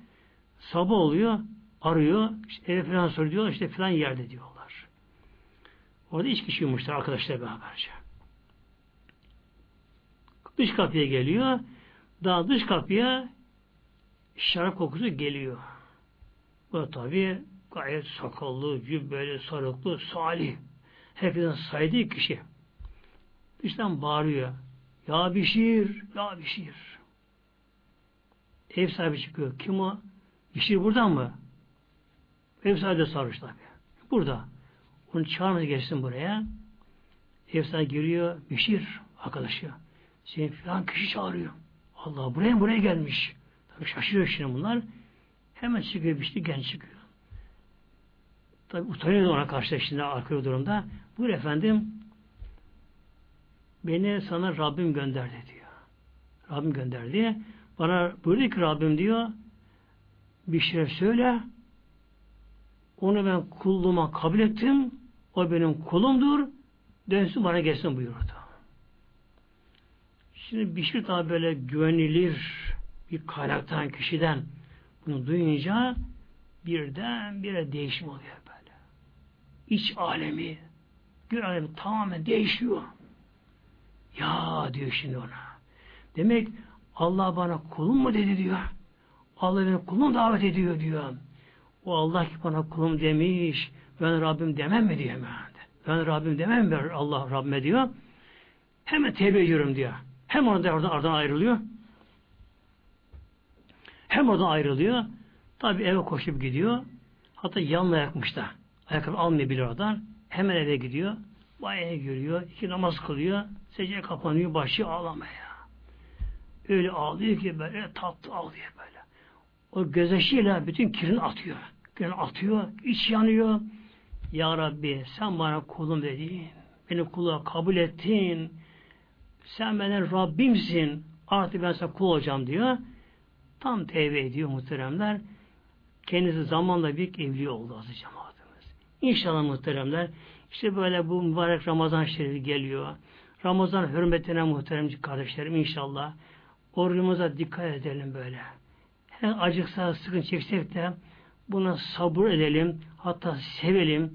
Sabah oluyor, arıyor, işte eve falan soruyor, işte falan yerde diyorlar. Orada iç kişi yummuşlar arkadaşlar beraberce. Dış kapıya geliyor. Daha dış kapıya şarap kokusu geliyor. Bu da tabi gayet sakallı, cübbeli, sarıklı, salih. Herkesin saydığı kişi. Dıştan bağırıyor. Ya Bişir, ya Bişir. Ev sahibi çıkıyor. Kim o? Bişir buradan mı? De sarhoş tabi. Burada. Onu çağırmaya gelsin buraya. Sahibi giriyor. Bişir arkadaşı. Seni falan kişi çağırıyor. Allah buraya buraya gelmiş. Tabi şaşırıyor şimdi bunlar. Hemen çıkıyor Bişir genç çıkıyor. Tabi utanıyor ona karşı şimdi arka durumda. Buyur efendim beni sana Rabbim gönderdi diyor. Rabbim gönderdi. Bana buyurdu ki Rabbim diyor bir şey söyle onu ben kulluğuma kabul ettim. O benim kulumdur. Dönsün bana gelsin buyurdu. Şimdi bir şey daha böyle güvenilir bir kaynaktan kişiden bunu duyunca birden bire değişim oluyor böyle. İç alemi, bir alemi tamamen değişiyor. Ya diyor şimdi ona. Demek Allah bana kulum mu dedi diyor. Allah beni kulum davet ediyor diyor. O Allah ki bana kulum demiş. Ben Rabbim demem mi diyor hemen. Ben Rabbim demem mi Allah Rabbime diyor. Hemen tevbe ediyorum diyor. Hem orada oradan, oradan ayrılıyor. Hem oradan ayrılıyor. Tabi eve koşup gidiyor. Hatta yanına yakmış da. Ayakkabı almayabilir oradan. Hemen eve gidiyor. Bayağı görüyor. iki namaz kılıyor. Secdeye kapanıyor. Başı ağlamaya. Öyle ağlıyor ki böyle tatlı ağlıyor böyle. O gözyaşıyla bütün kirini atıyor. Kirini atıyor. iç yanıyor. Ya Rabbi sen bana kulum dedin. Beni kula kabul ettin. Sen benim Rabbimsin. Artık ben sana kul olacağım diyor. Tam tevbe ediyor muhteremler. Kendisi zamanla bir evli oldu azı cemaatimiz. İnşallah muhteremler işte böyle bu mübarek Ramazan şerifi geliyor. Ramazan hürmetine muhteremci kardeşlerim inşallah orucumuza dikkat edelim böyle. Her acıksa sıkıntı çeksek de buna sabır edelim. Hatta sevelim.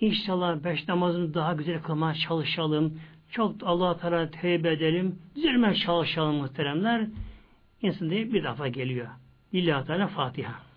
İnşallah beş namazını daha güzel kılmaya çalışalım. Çok Allah Teala tevbe edelim. Düzelmeye çalışalım muhteremler. İnsan değil bir defa geliyor. Lillahi Teala Fatiha.